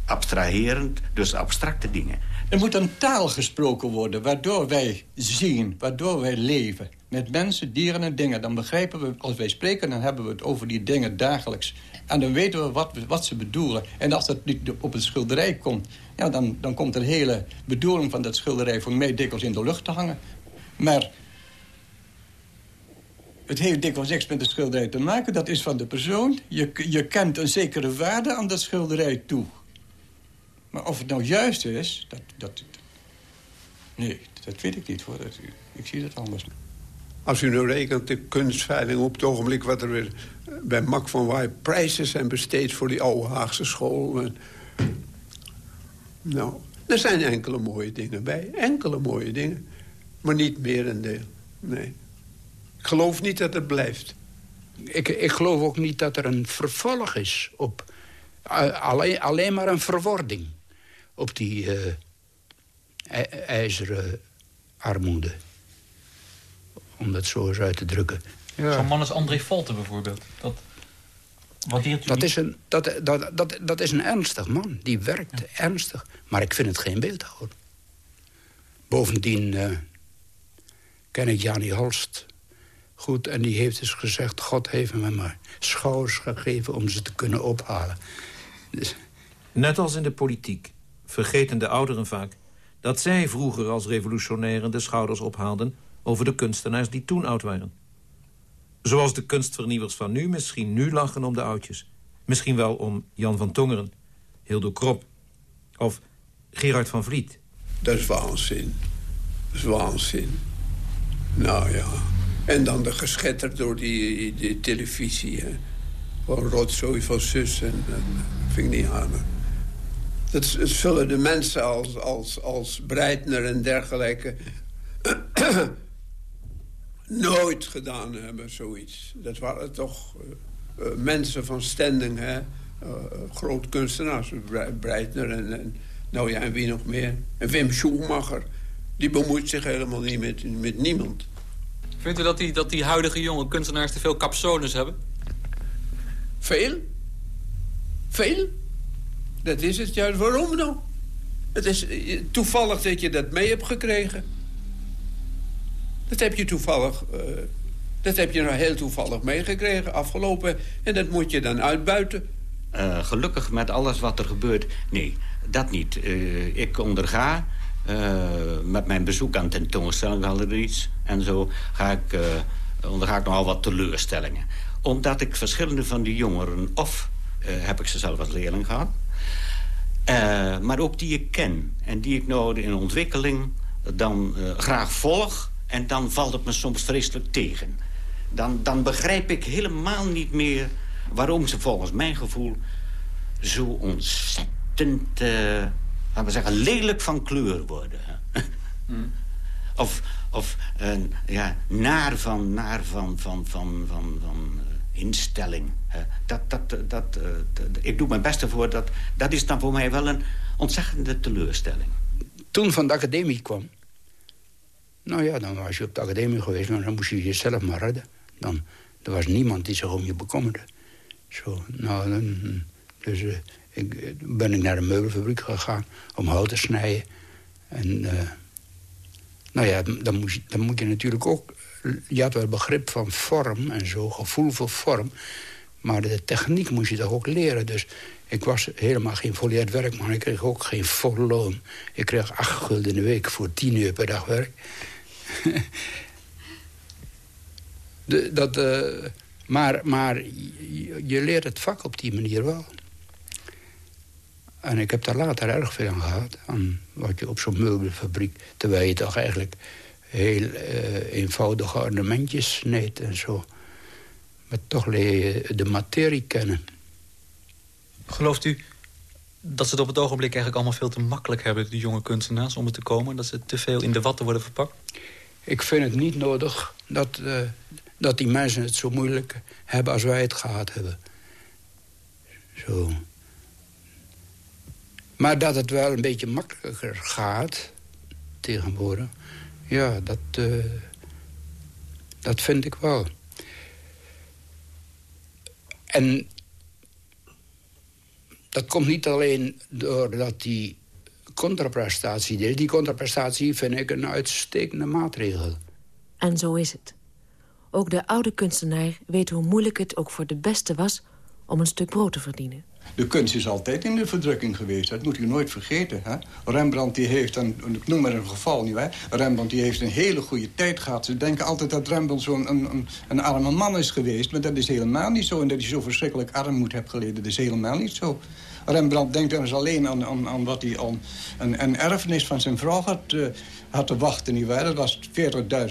abstraherend, dus abstracte dingen. Er moet een taal gesproken worden waardoor wij zien, waardoor wij leven. Met mensen, dieren en dingen. Dan begrijpen we, als wij spreken, dan hebben we het over die dingen dagelijks. En dan weten we wat, wat ze bedoelen. En als dat niet op een schilderij komt... Ja, dan, dan komt de hele bedoeling van dat schilderij voor mij dikwijls in de lucht te hangen. Maar het heeft dikwijls niks met de schilderij te maken. Dat is van de persoon. Je, je kent een zekere waarde aan dat schilderij toe. Maar of het nou juist is, dat... dat nee, dat weet ik niet. Hoor. Dat, ik zie dat anders. Als u nu rekent de kunstveiling op het ogenblik... wat er weer bij Mak van Waai prijzen zijn besteed voor die oude Haagse school... Nou, er zijn enkele mooie dingen bij. Enkele mooie dingen. Maar niet meer een deel. Nee. Ik geloof niet dat het blijft. Ik, ik geloof ook niet dat er een vervolg is op... Uh, alleen, alleen maar een verwording op die uh, ijzeren armoede. Om dat zo eens uit te drukken. Ja. Zo'n man als André Volte bijvoorbeeld. Dat, dat, is een, dat, dat, dat, dat is een ernstig man. Die werkt ernstig. Maar ik vind het geen beeldhouwer. Bovendien uh, ken ik Jani Holst goed. En die heeft dus gezegd... God heeft me maar schouders gegeven om ze te kunnen ophalen. Dus... Net als in de politiek vergeten de ouderen vaak... dat zij vroeger als revolutionairen de schouders ophaalden... over de kunstenaars die toen oud waren. Zoals de kunstvernieuwers van nu misschien nu lachen om de oudjes. Misschien wel om Jan van Tongeren, Hildo Krop of Gerard van Vliet. Dat is waanzin. Dat is waanzin. Nou ja. En dan de geschetter door die, televisie. Hè. Gewoon rotzooi van zus en, vind ik niet aan. Dat, zullen de mensen als, als, als Breitner en dergelijke nooit gedaan hebben, zoiets. Dat waren toch uh, uh, mensen van standing, hè. Uh, groot kunstenaars, Breitner en, en, nou ja, en wie nog meer. En Wim Schumacher, die bemoeit zich helemaal niet met, met niemand. Vindt u dat die, dat die huidige jonge kunstenaars te veel capsones hebben? Veel. Veel. Dat is het juist. Waarom nou? Het is toevallig dat je dat mee hebt gekregen. Dat heb je toevallig... Uh, dat heb je nou heel toevallig meegekregen, afgelopen. En dat moet je dan uitbuiten. Uh, gelukkig met alles wat er gebeurt. Nee, dat niet. Uh, ik onderga met mijn bezoek aan tentoonstellingen iets en zo... Ga ik, onderga ik nogal wat teleurstellingen. Omdat ik verschillende van die jongeren... of heb ik ze zelf als leerling gehad... maar ook die ik ken en die ik nou in ontwikkeling dan graag volg... en dan valt het me soms vreselijk tegen. Dan, dan begrijp ik helemaal niet meer waarom ze volgens mijn gevoel... zo ontzettend, laten we zeggen, lelijk van kleur worden. Hmm. Of, of uh, ja, naar van, naar van, van, van, van, van uh, instelling. dat, dat, dat, uh, ik doe mijn best ervoor. Dat, dat is dan voor mij wel een ontzettende teleurstelling. Toen van de academie kwam... Nou ja, dan was je op de academie geweest... maar dan moest je jezelf maar redden. Dan, er was niemand die zich om je bekommerde. Zo, nou, dan, dus ik, ben ik naar de meubelfabriek gegaan om hout te snijden. En nou ja, dan moet, je, dan moet je natuurlijk ook... Je had wel begrip van vorm en zo, gevoel voor vorm. Maar de techniek moest je toch ook leren. Dus ik was helemaal geen volleerd werk, maar ik kreeg ook geen vol loon. Ik kreeg acht gulden in de week voor tien uur per dag werk. dat, uh, maar maar je leert het vak op die manier wel. En ik heb daar later erg veel aan gehad. Aan wat je op zo'n meubelfabriek... terwijl je toch eigenlijk heel uh, eenvoudige ornamentjes sneed en zo. Maar toch leer je de materie kennen. Gelooft u dat ze het op het ogenblik eigenlijk allemaal veel te makkelijk hebben... die jonge kunstenaars, om er te komen? Dat ze te veel in de watten worden verpakt? Ik vind het niet nodig dat, uh, dat die mensen het zo moeilijk hebben als wij het gehad hebben. Zo... Maar dat het wel een beetje makkelijker gaat tegenwoordig... ja, dat, uh, dat vind ik wel. En dat komt niet alleen doordat die contraprestatie is. Die contraprestatie vind ik een uitstekende maatregel. En zo is het. Ook de oude kunstenaar weet hoe moeilijk het ook voor de beste was... om een stuk brood te verdienen. De kunst is altijd in de verdrukking geweest. Dat moet je nooit vergeten. Hè? Rembrandt die heeft, een, ik noem maar een geval hè? Rembrandt die heeft een hele goede tijd gehad. Ze denken altijd dat Rembrandt zo'n een, een, een, arme man is geweest. Maar dat is helemaal niet zo. En dat hij zo verschrikkelijk armoed heeft geleden, dat is helemaal niet zo. Rembrandt denkt eens alleen aan, aan, wat hij aan een, een erfenis van zijn vrouw had, uh, had te wachten. Niet waar? Dat was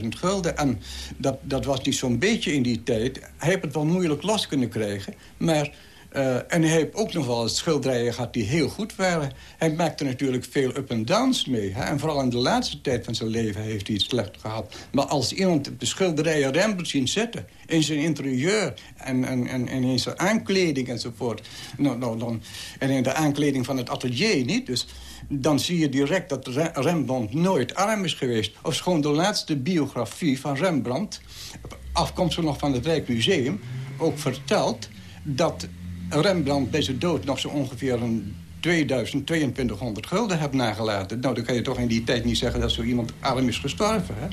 40.000 gulden. En dat, dat was niet zo'n beetje in die tijd. Hij heeft het wel moeilijk los kunnen krijgen. Maar uh, en hij heeft ook nog wel eens schilderijen gehad die heel goed waren. Hij maakte natuurlijk veel up en downs mee. Hè? En vooral in de laatste tijd van zijn leven heeft hij het slecht gehad. Maar als iemand de schilderijen Rembrandt zien zitten... in zijn interieur en, en, en, in zijn aankleding enzovoort... Nou, nou, dan, en in de aankleding van het atelier niet... Dus, dan zie je direct dat Rembrandt nooit arm is geweest. Of gewoon de laatste biografie van Rembrandt... afkomstig nog van het Rijksmuseum... ook vertelt dat Rembrandt bij zijn dood nog zo ongeveer een 2000, 2200 gulden hebt nagelaten. Nou, dan kan je toch in die tijd niet zeggen dat zo iemand arm is gestorven. Hè?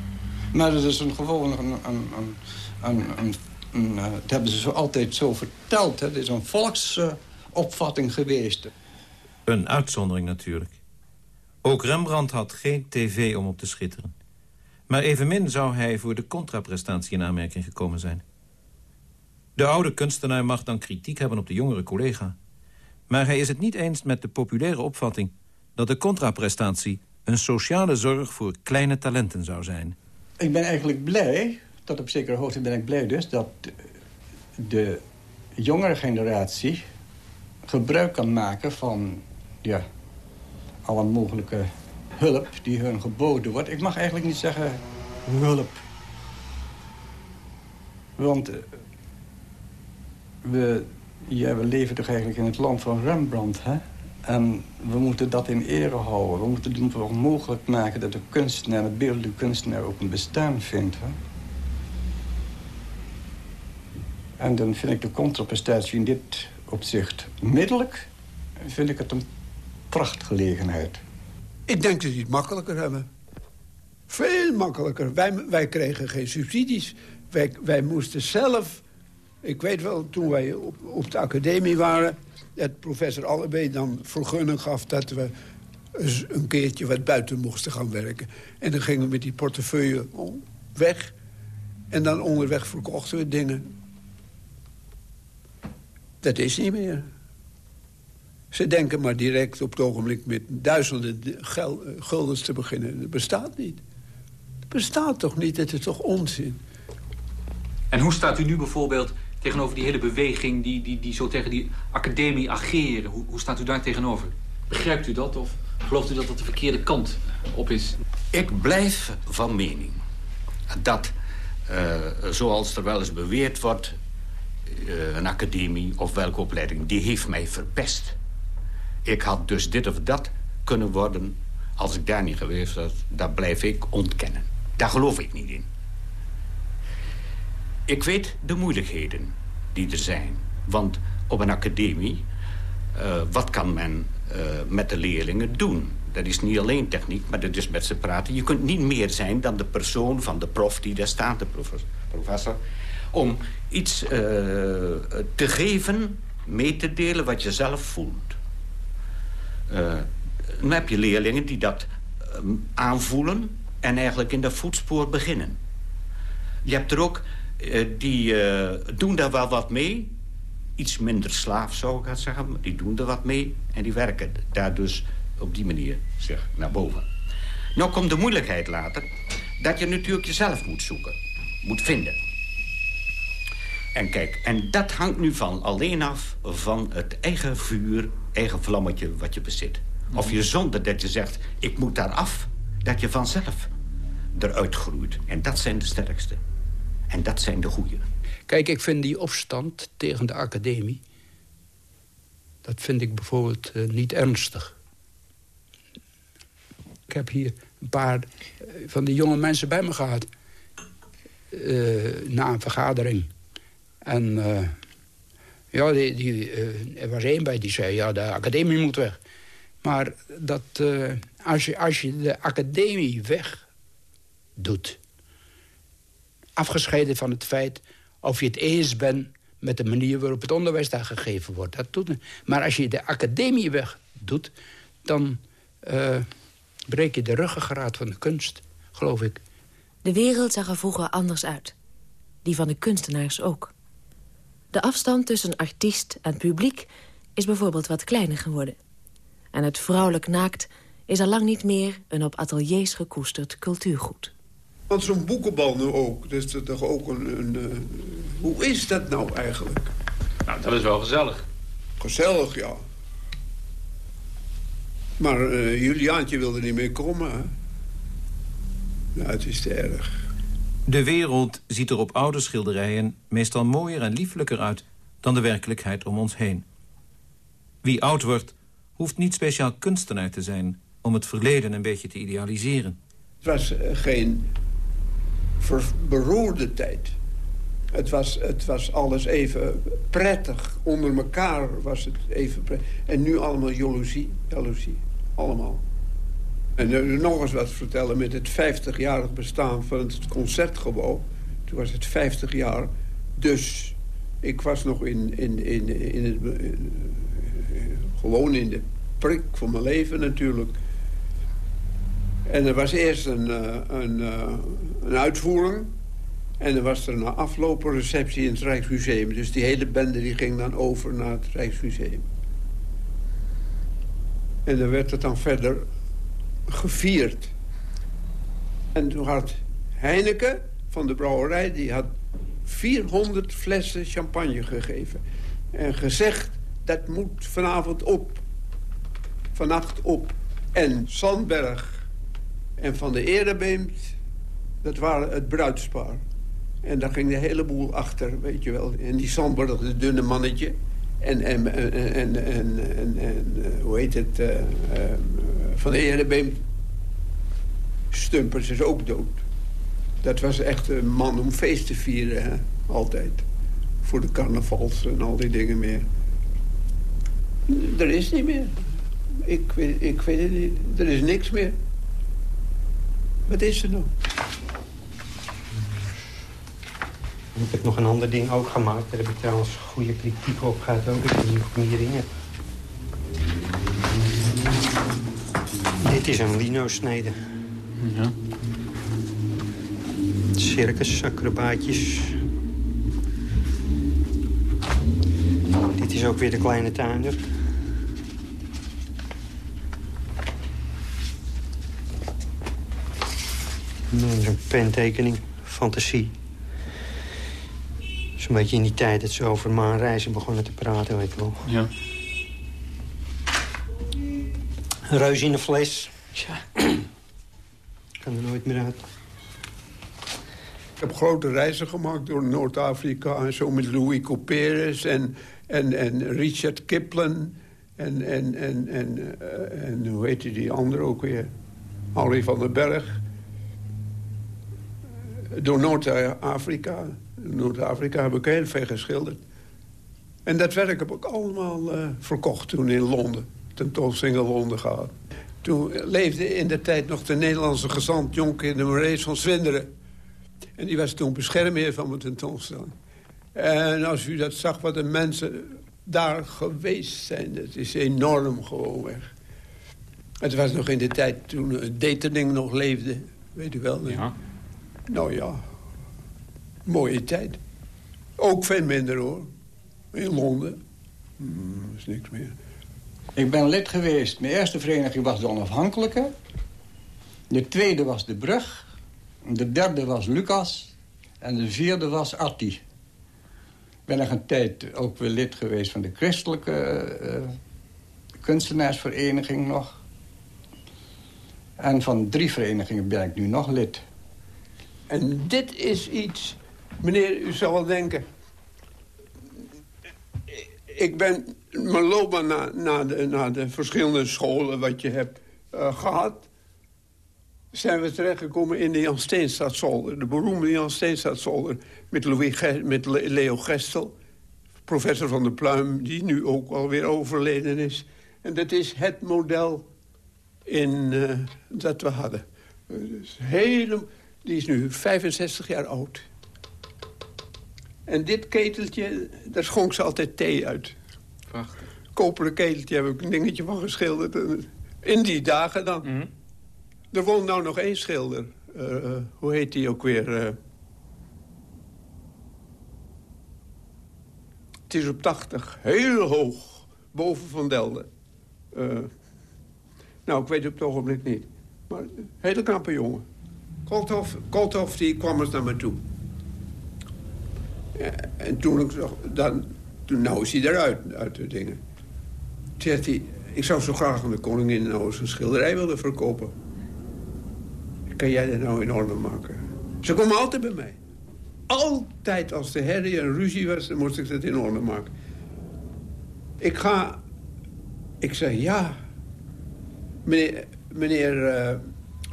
Maar dat is een gewoon een, een, een, een, uh, dat hebben ze zo altijd zo verteld. Hè? Het is een volksopvatting geweest. Een uitzondering natuurlijk. Ook Rembrandt had geen tv om op te schitteren. Maar evenmin zou hij voor de contraprestatie in aanmerking gekomen zijn. De oude kunstenaar mag dan kritiek hebben op de jongere collega. Maar hij is het niet eens met de populaire opvatting... dat de contraprestatie een sociale zorg voor kleine talenten zou zijn. Ik ben eigenlijk blij, tot op zekere hoogte ben ik blij dus... dat de jongere generatie gebruik kan maken van ja, alle mogelijke hulp die hun geboden wordt. Ik mag eigenlijk niet zeggen hulp. Want we, ja, leven toch eigenlijk in het land van Rembrandt, hè? En we moeten dat in ere houden. We moeten het mogelijk maken dat de kunstenaar, het beeldende kunstenaar, ook een bestaan vindt. Hè? En dan vind ik de contraprestatie in dit opzicht middelijk... vind ik het een prachtgelegenheid. Ik denk dat die het makkelijker hebben. Veel makkelijker. Wij, wij kregen geen subsidies. Wij, wij moesten zelf ik weet wel, toen wij op, op de academie waren... dat professor Allebee dan vergunning gaf dat we een keertje wat buiten moesten gaan werken. En dan gingen we met die portefeuille weg. En dan onderweg verkochten we dingen. Dat is niet meer. Ze denken maar direct op het ogenblik met duizenden gel, guldens te beginnen. Dat bestaat niet. Het bestaat toch niet? Het is toch onzin? En hoe staat u nu bijvoorbeeld tegenover die hele beweging... die, die, die zo tegen die academie ageren? Hoe, hoe staat u daar tegenover? Begrijpt u dat of gelooft u dat dat de verkeerde kant op is? Ik blijf van mening dat, uh, zoals er wel eens beweerd wordt... Uh, een academie of welke opleiding, die heeft mij verpest. Ik had dus dit of dat kunnen worden als ik daar niet geweest was. Dat blijf ik ontkennen. Daar geloof ik niet in. Ik weet de moeilijkheden die er zijn. Want op een academie, uh, wat kan men uh, met de leerlingen doen? Dat is niet alleen techniek, maar dat is met ze praten. Je kunt niet meer zijn dan de persoon van de prof die daar staat, de professor. Om iets uh, te geven, mee te delen wat je zelf voelt. dan heb je leerlingen die dat aanvoelen en eigenlijk in dat voetspoor beginnen. Je hebt er ook die uh, doen daar wel wat mee. Iets minder slaaf, zou ik het zeggen. Die doen er wat mee en die werken daar dus op die manier zeg, naar boven. Nou komt de moeilijkheid later... dat je natuurlijk jezelf moet zoeken. Moet vinden. En kijk, en dat hangt nu van alleen af van het eigen vuur... eigen vlammetje wat je bezit. Of je zonder dat je zegt, ik moet daar af... dat je vanzelf eruit groeit. En dat zijn de sterkste. En dat zijn de goede. Kijk, ik vind die opstand tegen de academie... dat vind ik bijvoorbeeld uh, niet ernstig. Ik heb hier een paar van die jonge mensen bij me gehad... Uh, na een vergadering. En ja, die, die, er was één bij die zei... ja, de academie moet weg. Maar dat, als, je, als je de academie weg doet afgescheiden van het feit of je het eens bent met de manier waarop het onderwijs daar gegeven wordt. Dat doet Maar als je de academie weg doet, dan uh, breek je de ruggengraat van de kunst, geloof ik. De wereld zag er vroeger anders uit. Die van de kunstenaars ook. De afstand tussen artiest en publiek is bijvoorbeeld wat kleiner geworden. En het vrouwelijk naakt is al lang niet meer een op ateliers gekoesterd cultuurgoed. Want zo'n boekenbal nu ook, dat is toch ook een, een, uh, Hoe is dat nou eigenlijk? Nou, dat is wel gezellig. Gezellig, ja. Maar uh, Juliaantje wilde niet meer komen, hè? Nou, het is te erg. De wereld ziet er op oude schilderijen meestal mooier en lieflijker uit... dan de werkelijkheid om ons heen. Wie oud wordt, hoeft niet speciaal kunstenaar te zijn... om het verleden een beetje te idealiseren. Het was uh, geen beroerde tijd. Het was, het was alles even prettig. Onder elkaar was het even prettig. En nu allemaal jaloezie. Jaloezie. Allemaal. En er nog eens wat vertellen met het 50-jarig bestaan van het Concertgebouw. Toen was het 50 jaar. Dus ik was nog in, in, in, in het... gewoon in de prik van mijn leven natuurlijk. En er was eerst een, uh, een, uh, een uitvoering. En er was er een aflopen receptie in het Rijksmuseum. Dus die hele bende die ging dan over naar het Rijksmuseum. En dan werd het dan verder gevierd. En toen had Heineken van de brouwerij... die had 400 flessen champagne gegeven. En gezegd, dat moet vanavond op. Vannacht op. En Sandberg en van de Erebeemt, dat waren het bruidspaar. En daar ging de hele boel achter, weet je wel. En die Sandberg, het dunne mannetje. En, en, en, en, en, en, eh, hoe heet het, uh, uh, van de Erebeemt. Stumpers is ook dood. Dat was echt een man om feest te vieren, altijd. Voor de carnavals en al die dingen meer. Er is niet meer. Ik ik weet het niet. Er is niks meer. Wat is er nou? Ik heb nog een ander ding ook gemaakt. Daar heb ik trouwens goede kritiek op gehad ook. Ik weet niet of ik hierin heb. Dit is een lino-snede. Ja. Circus, acrobaatjes. Dit is is ook weer de kleine tuinder. Zo'n pentekening, fantasie. Zo'n beetje in die tijd dat ze over maanreizen begonnen te praten, weet je wel. Ja. Een reus in een fles. Ja. kan er nooit meer uit. Ik heb grote reizen gemaakt door Noord-Afrika en zo met Louis Couperus en, en, en Richard Kipling en, en, en, en, uh, en hoe heette die andere ook weer? Henri van den Berg. Door Noord-Afrika. Noord-Afrika heb ik heel veel geschilderd. En dat werk heb ik allemaal uh, verkocht toen in Londen. Tentoonstelling in Londen gehad. Toen leefde in de tijd nog de Nederlandse gezant Jonker de Morees van Zwinderen. En die was toen beschermheer van mijn tentoonstelling. En als u dat zag, wat de mensen daar geweest zijn... dat is enorm gewoon weg. Het was nog in de tijd toen Detering nog leefde. Weet u wel? Ja. Nou ja, mooie tijd. Ook veel minder, hoor. In Londen. Hmm, is niks meer. Ik ben lid geweest. Mijn eerste vereniging was de Onafhankelijke. De tweede was de Brug. De derde was Lucas. En de vierde was Atti. Ik ben nog een tijd ook weer lid geweest van de christelijke uh, kunstenaarsvereniging nog. En van drie verenigingen ben ik nu nog lid. En dit is iets, meneer, u zal wel denken... Ik ben mijn loopbaan naar na de, de verschillende scholen wat je hebt uh, gehad... zijn we terechtgekomen in de Jan Steenstadzolder. De beroemde Jan Steenstadzolder met, met Leo Gestel. Professor van de Pluim, die nu ook alweer overleden is. En dat is het model in, uh, dat we hadden. Dus hele, die is nu 65 jaar oud. En dit keteltje, daar schonk ze altijd thee uit. Prachtig. Koperen keteltje heb ik een dingetje van geschilderd. In die dagen dan. Mhm. Er woont nou nog één schilder. Uh, uh, hoe heet die ook weer? Uh... Het is op 80. Heel hoog. Boven Van Delden. nou, ik weet het op het ogenblik niet. Maar een hele knappe jongen. Kolthoff, die kwam eens naar me toe. En toen ik zag, dan, toen nou is hij eruit, uit de dingen. Toen zegt hij, ik zou zo graag aan de koningin nou eens een schilderij willen verkopen. Kan jij dat nou in orde maken? Ze komen altijd bij mij. Altijd als de herrie en ruzie was, dan moest ik dat in orde maken. Ik ga... Ik zeg ja. Meneer... meneer uh,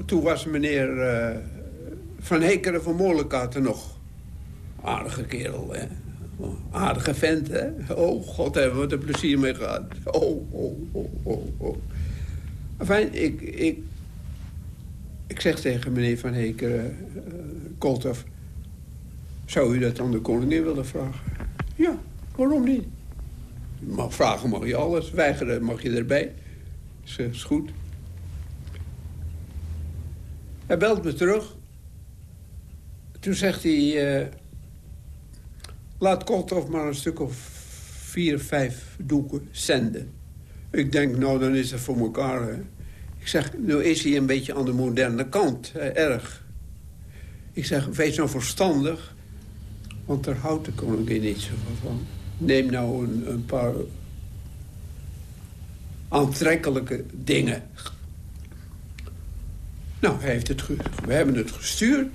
toen was meneer uh, Van Hekeren van Molenkaten nog. Aardige kerel, hè. Aardige vent, hè. Oh, god, hebben we er plezier mee gehad. Oh, oh, oh, oh, oh. Enfin, ik, ik, ik zeg tegen meneer Van Hekeren, uh, Koltoff... zou u dat aan de koningin willen vragen? Ja, waarom niet? Maar vragen mag je alles, weigeren mag je erbij. Dus, is goed. Hij belt me terug. Toen zegt hij... Uh, laat Koltoff maar een stuk of vier, vijf doeken zenden. Ik denk, nou, dan is het voor elkaar, hè. Ik zeg, nu is hij een beetje aan de moderne kant, hè, erg. Ik zeg, wees nou verstandig, want daar houdt de koningin niet zo van. Neem nou een, een paar aantrekkelijke dingen. Nou, hij heeft het we hebben het gestuurd.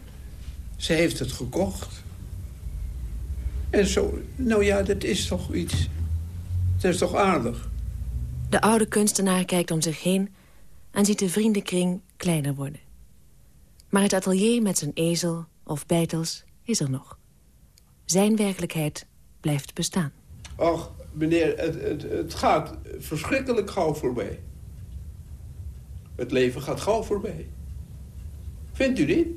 Ze heeft het gekocht. En zo, nou ja, dat is toch iets... Dat is toch aardig. De oude kunstenaar kijkt om zich heen en ziet de vriendenkring kleiner worden. Maar het atelier met zijn ezel of bijtels is er nog. Zijn werkelijkheid blijft bestaan. Och, meneer, het, het, het gaat verschrikkelijk gauw voorbij. Het leven gaat gauw voorbij. Vindt u niet?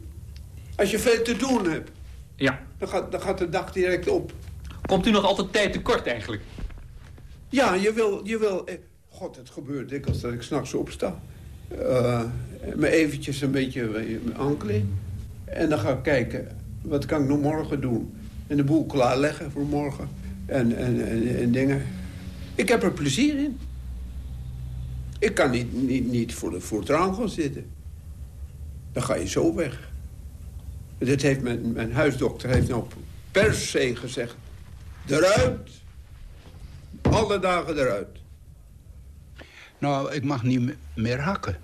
Als je veel te doen hebt, ja. dan, gaat, dan gaat de dag direct op. Komt u nog altijd tijd tekort eigenlijk? Ja, je wil... Je wil eh, God, het gebeurt dikwijls dat ik s'nachts opsta. Uh, me eventjes een beetje aankleden. En dan ga ik kijken, wat kan ik nog morgen doen? En de boel klaarleggen voor morgen. En, en, en, en dingen. Ik heb er plezier in. Ik kan niet, niet, niet voor, de, voor het raam gaan zitten. Dan ga je zo weg. Dit heeft mijn, mijn huisdokter heeft nou per se gezegd. Eruit. Alle dagen eruit. Nou, ik mag niet meer hakken.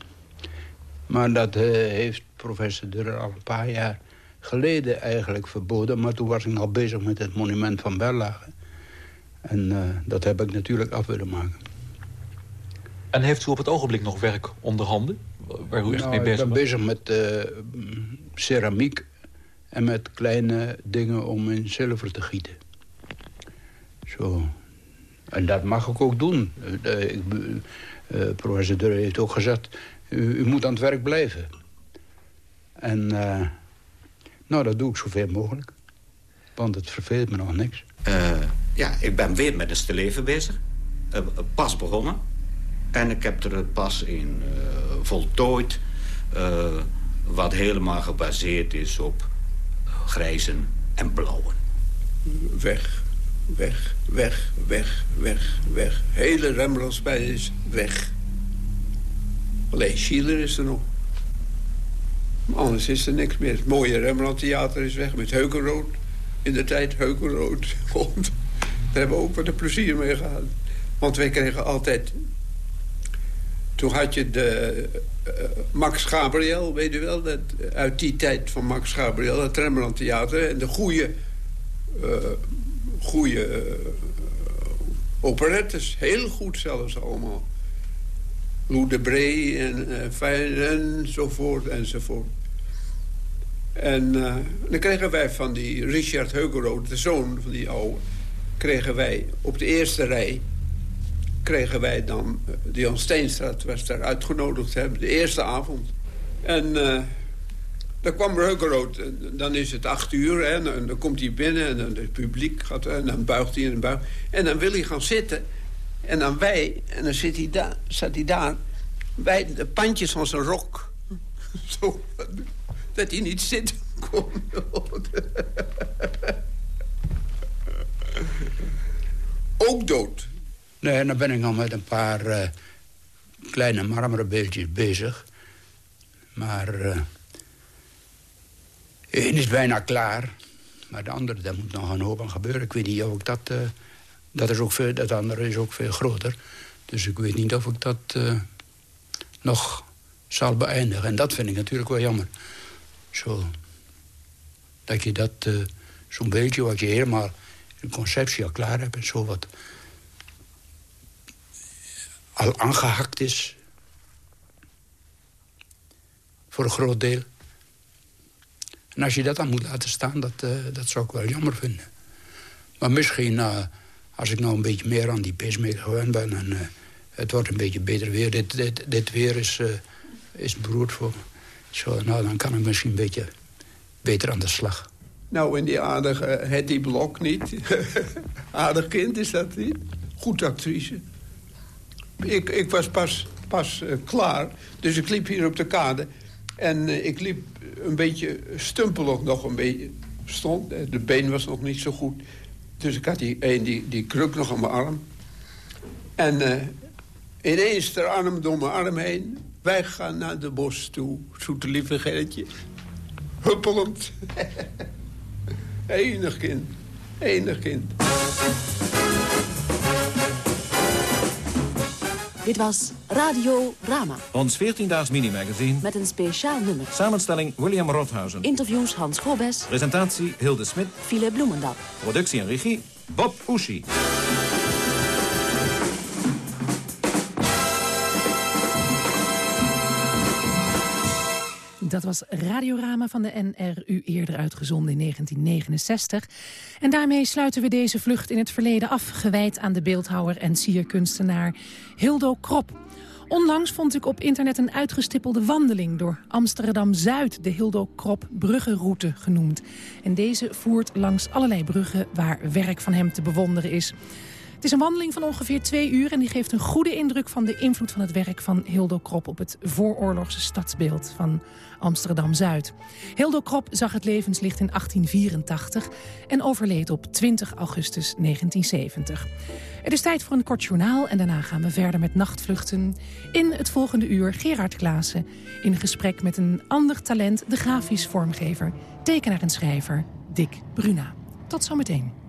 Maar dat uh, heeft professor Durrer al een paar jaar geleden eigenlijk verboden. Maar toen was ik al bezig met het monument van Berlage. En uh, dat heb ik natuurlijk af willen maken. En heeft u op het ogenblik nog werk onder handen? Waar echt nou, mee bezig Ik ben bezig met uh, ceramiek en met kleine dingen om in zilver te gieten. Zo. En dat mag ik ook doen. Uh, ik, uh, professor Durre heeft ook gezegd... U, u, moet aan het werk blijven. En nou, dat doe ik zoveel mogelijk. Want het verveelt me nog niks. ja, ik ben weer met een stilleven bezig. pas begonnen. En ik heb er pas in voltooid... wat helemaal gebaseerd is op grijzen en blauwen. Weg, weg, weg, weg, weg, weg. Hele Rembrandtspijn is weg. Alleen Schiller is er nog. Anders is er niks meer. Het mooie Rembrandt-theater is weg met Heukenrood. In de tijd Heukenrood. Daar hebben we ook wat plezier mee gehad. Want wij kregen altijd... Toen had je de uh, Max Gabriel, weet je wel... Dat, uit die tijd van Max Gabriel, het Rembrandt-theater... en de goede... Uh, goede operettes. Heel goed zelfs allemaal. Lou de Bree en uh, enzovoort enzovoort. En uh, dan kregen wij van die Richard Heugerood, de zoon van die oude... kregen wij op de eerste rij... kregen wij dan... Dion Steenstraat was daar uitgenodigd, hè, de eerste avond. En uh, dan kwam Heugerood, dan is het acht uur... Hè, en dan komt hij binnen en dan het publiek gaat... en dan buigt hij en buigt. En dan wil hij gaan zitten... En dan wij, en dan zit hij daar, zat hij daar... bij de pandjes van zijn rok. Zo, dat hij niet zitten kon. Ook dood. Nee, dan ben ik nog met een paar uh, kleine marmeren beeldjes bezig. Maar uh, één is bijna klaar. Maar de andere, daar moet nog een hoop aan gebeuren. Ik weet niet of ik dat... Uh, dat, is ook veel, dat andere is ook veel groter. Dus ik weet niet of ik dat nog zal beëindigen. En dat vind ik natuurlijk wel jammer. Zo. Dat je dat, zo'n beetje wat je helemaal... een conceptie al klaar hebt en zo wat... al aangehakt is. Voor een groot deel. En als je dat dan moet laten staan, dat, uh, dat zou ik wel jammer vinden. Maar misschien... Uh, als ik nou een beetje meer aan die pacemaker gewend ben... en uh, het wordt een beetje beter weer. Dit, dit, dit weer is, is beroerd voor. Zo, nou, dan kan ik misschien een beetje beter aan de slag. Nou, en die aardige Hetty Blok niet. Aardig kind is dat niet. Goed actrice. Ik, ik was pas, pas uh, klaar, dus ik liep hier op de kade. En ik liep een beetje stumpelig nog een beetje. Stond, de been was nog niet zo goed... Dus ik had die, een, die, die kruk nog aan mijn arm. En ineens ter arm door mijn arm heen. Wij gaan naar de bos toe, zoete lieve Gerritje. Huppelend. Enig kind. Enig kind. Dit was Radio Rama. Ons 14-daags mini-magazine. Met een speciaal nummer. Samenstelling William Rothausen. Interviews Hans Gobes. Presentatie Hilde Smit. Philip Bloemendal. Productie en regie Bob Oeschie. Dat was Radiorama van de NRU eerder uitgezonden in 1969. En daarmee sluiten we deze vlucht in het verleden af... gewijd aan de beeldhouwer en sierkunstenaar Hildo Krop. Onlangs vond ik op internet een uitgestippelde wandeling... door Amsterdam-Zuid, de Hildo Krop bruggenroute genoemd. En deze voert langs allerlei bruggen waar werk van hem te bewonderen is... Het is een wandeling van ongeveer twee uur... en die geeft een goede indruk van de invloed van het werk van Hildo Krop... op het vooroorlogse stadsbeeld van Amsterdam-Zuid. Hildo Krop zag het levenslicht in 1884 en overleed op 20 augustus 1970. Het is tijd voor een kort journaal en daarna gaan we verder met nachtvluchten. In het volgende uur Gerard Klaassen in gesprek met een ander talent... de grafisch vormgever, tekenaar en schrijver Dick Bruna. Tot zometeen.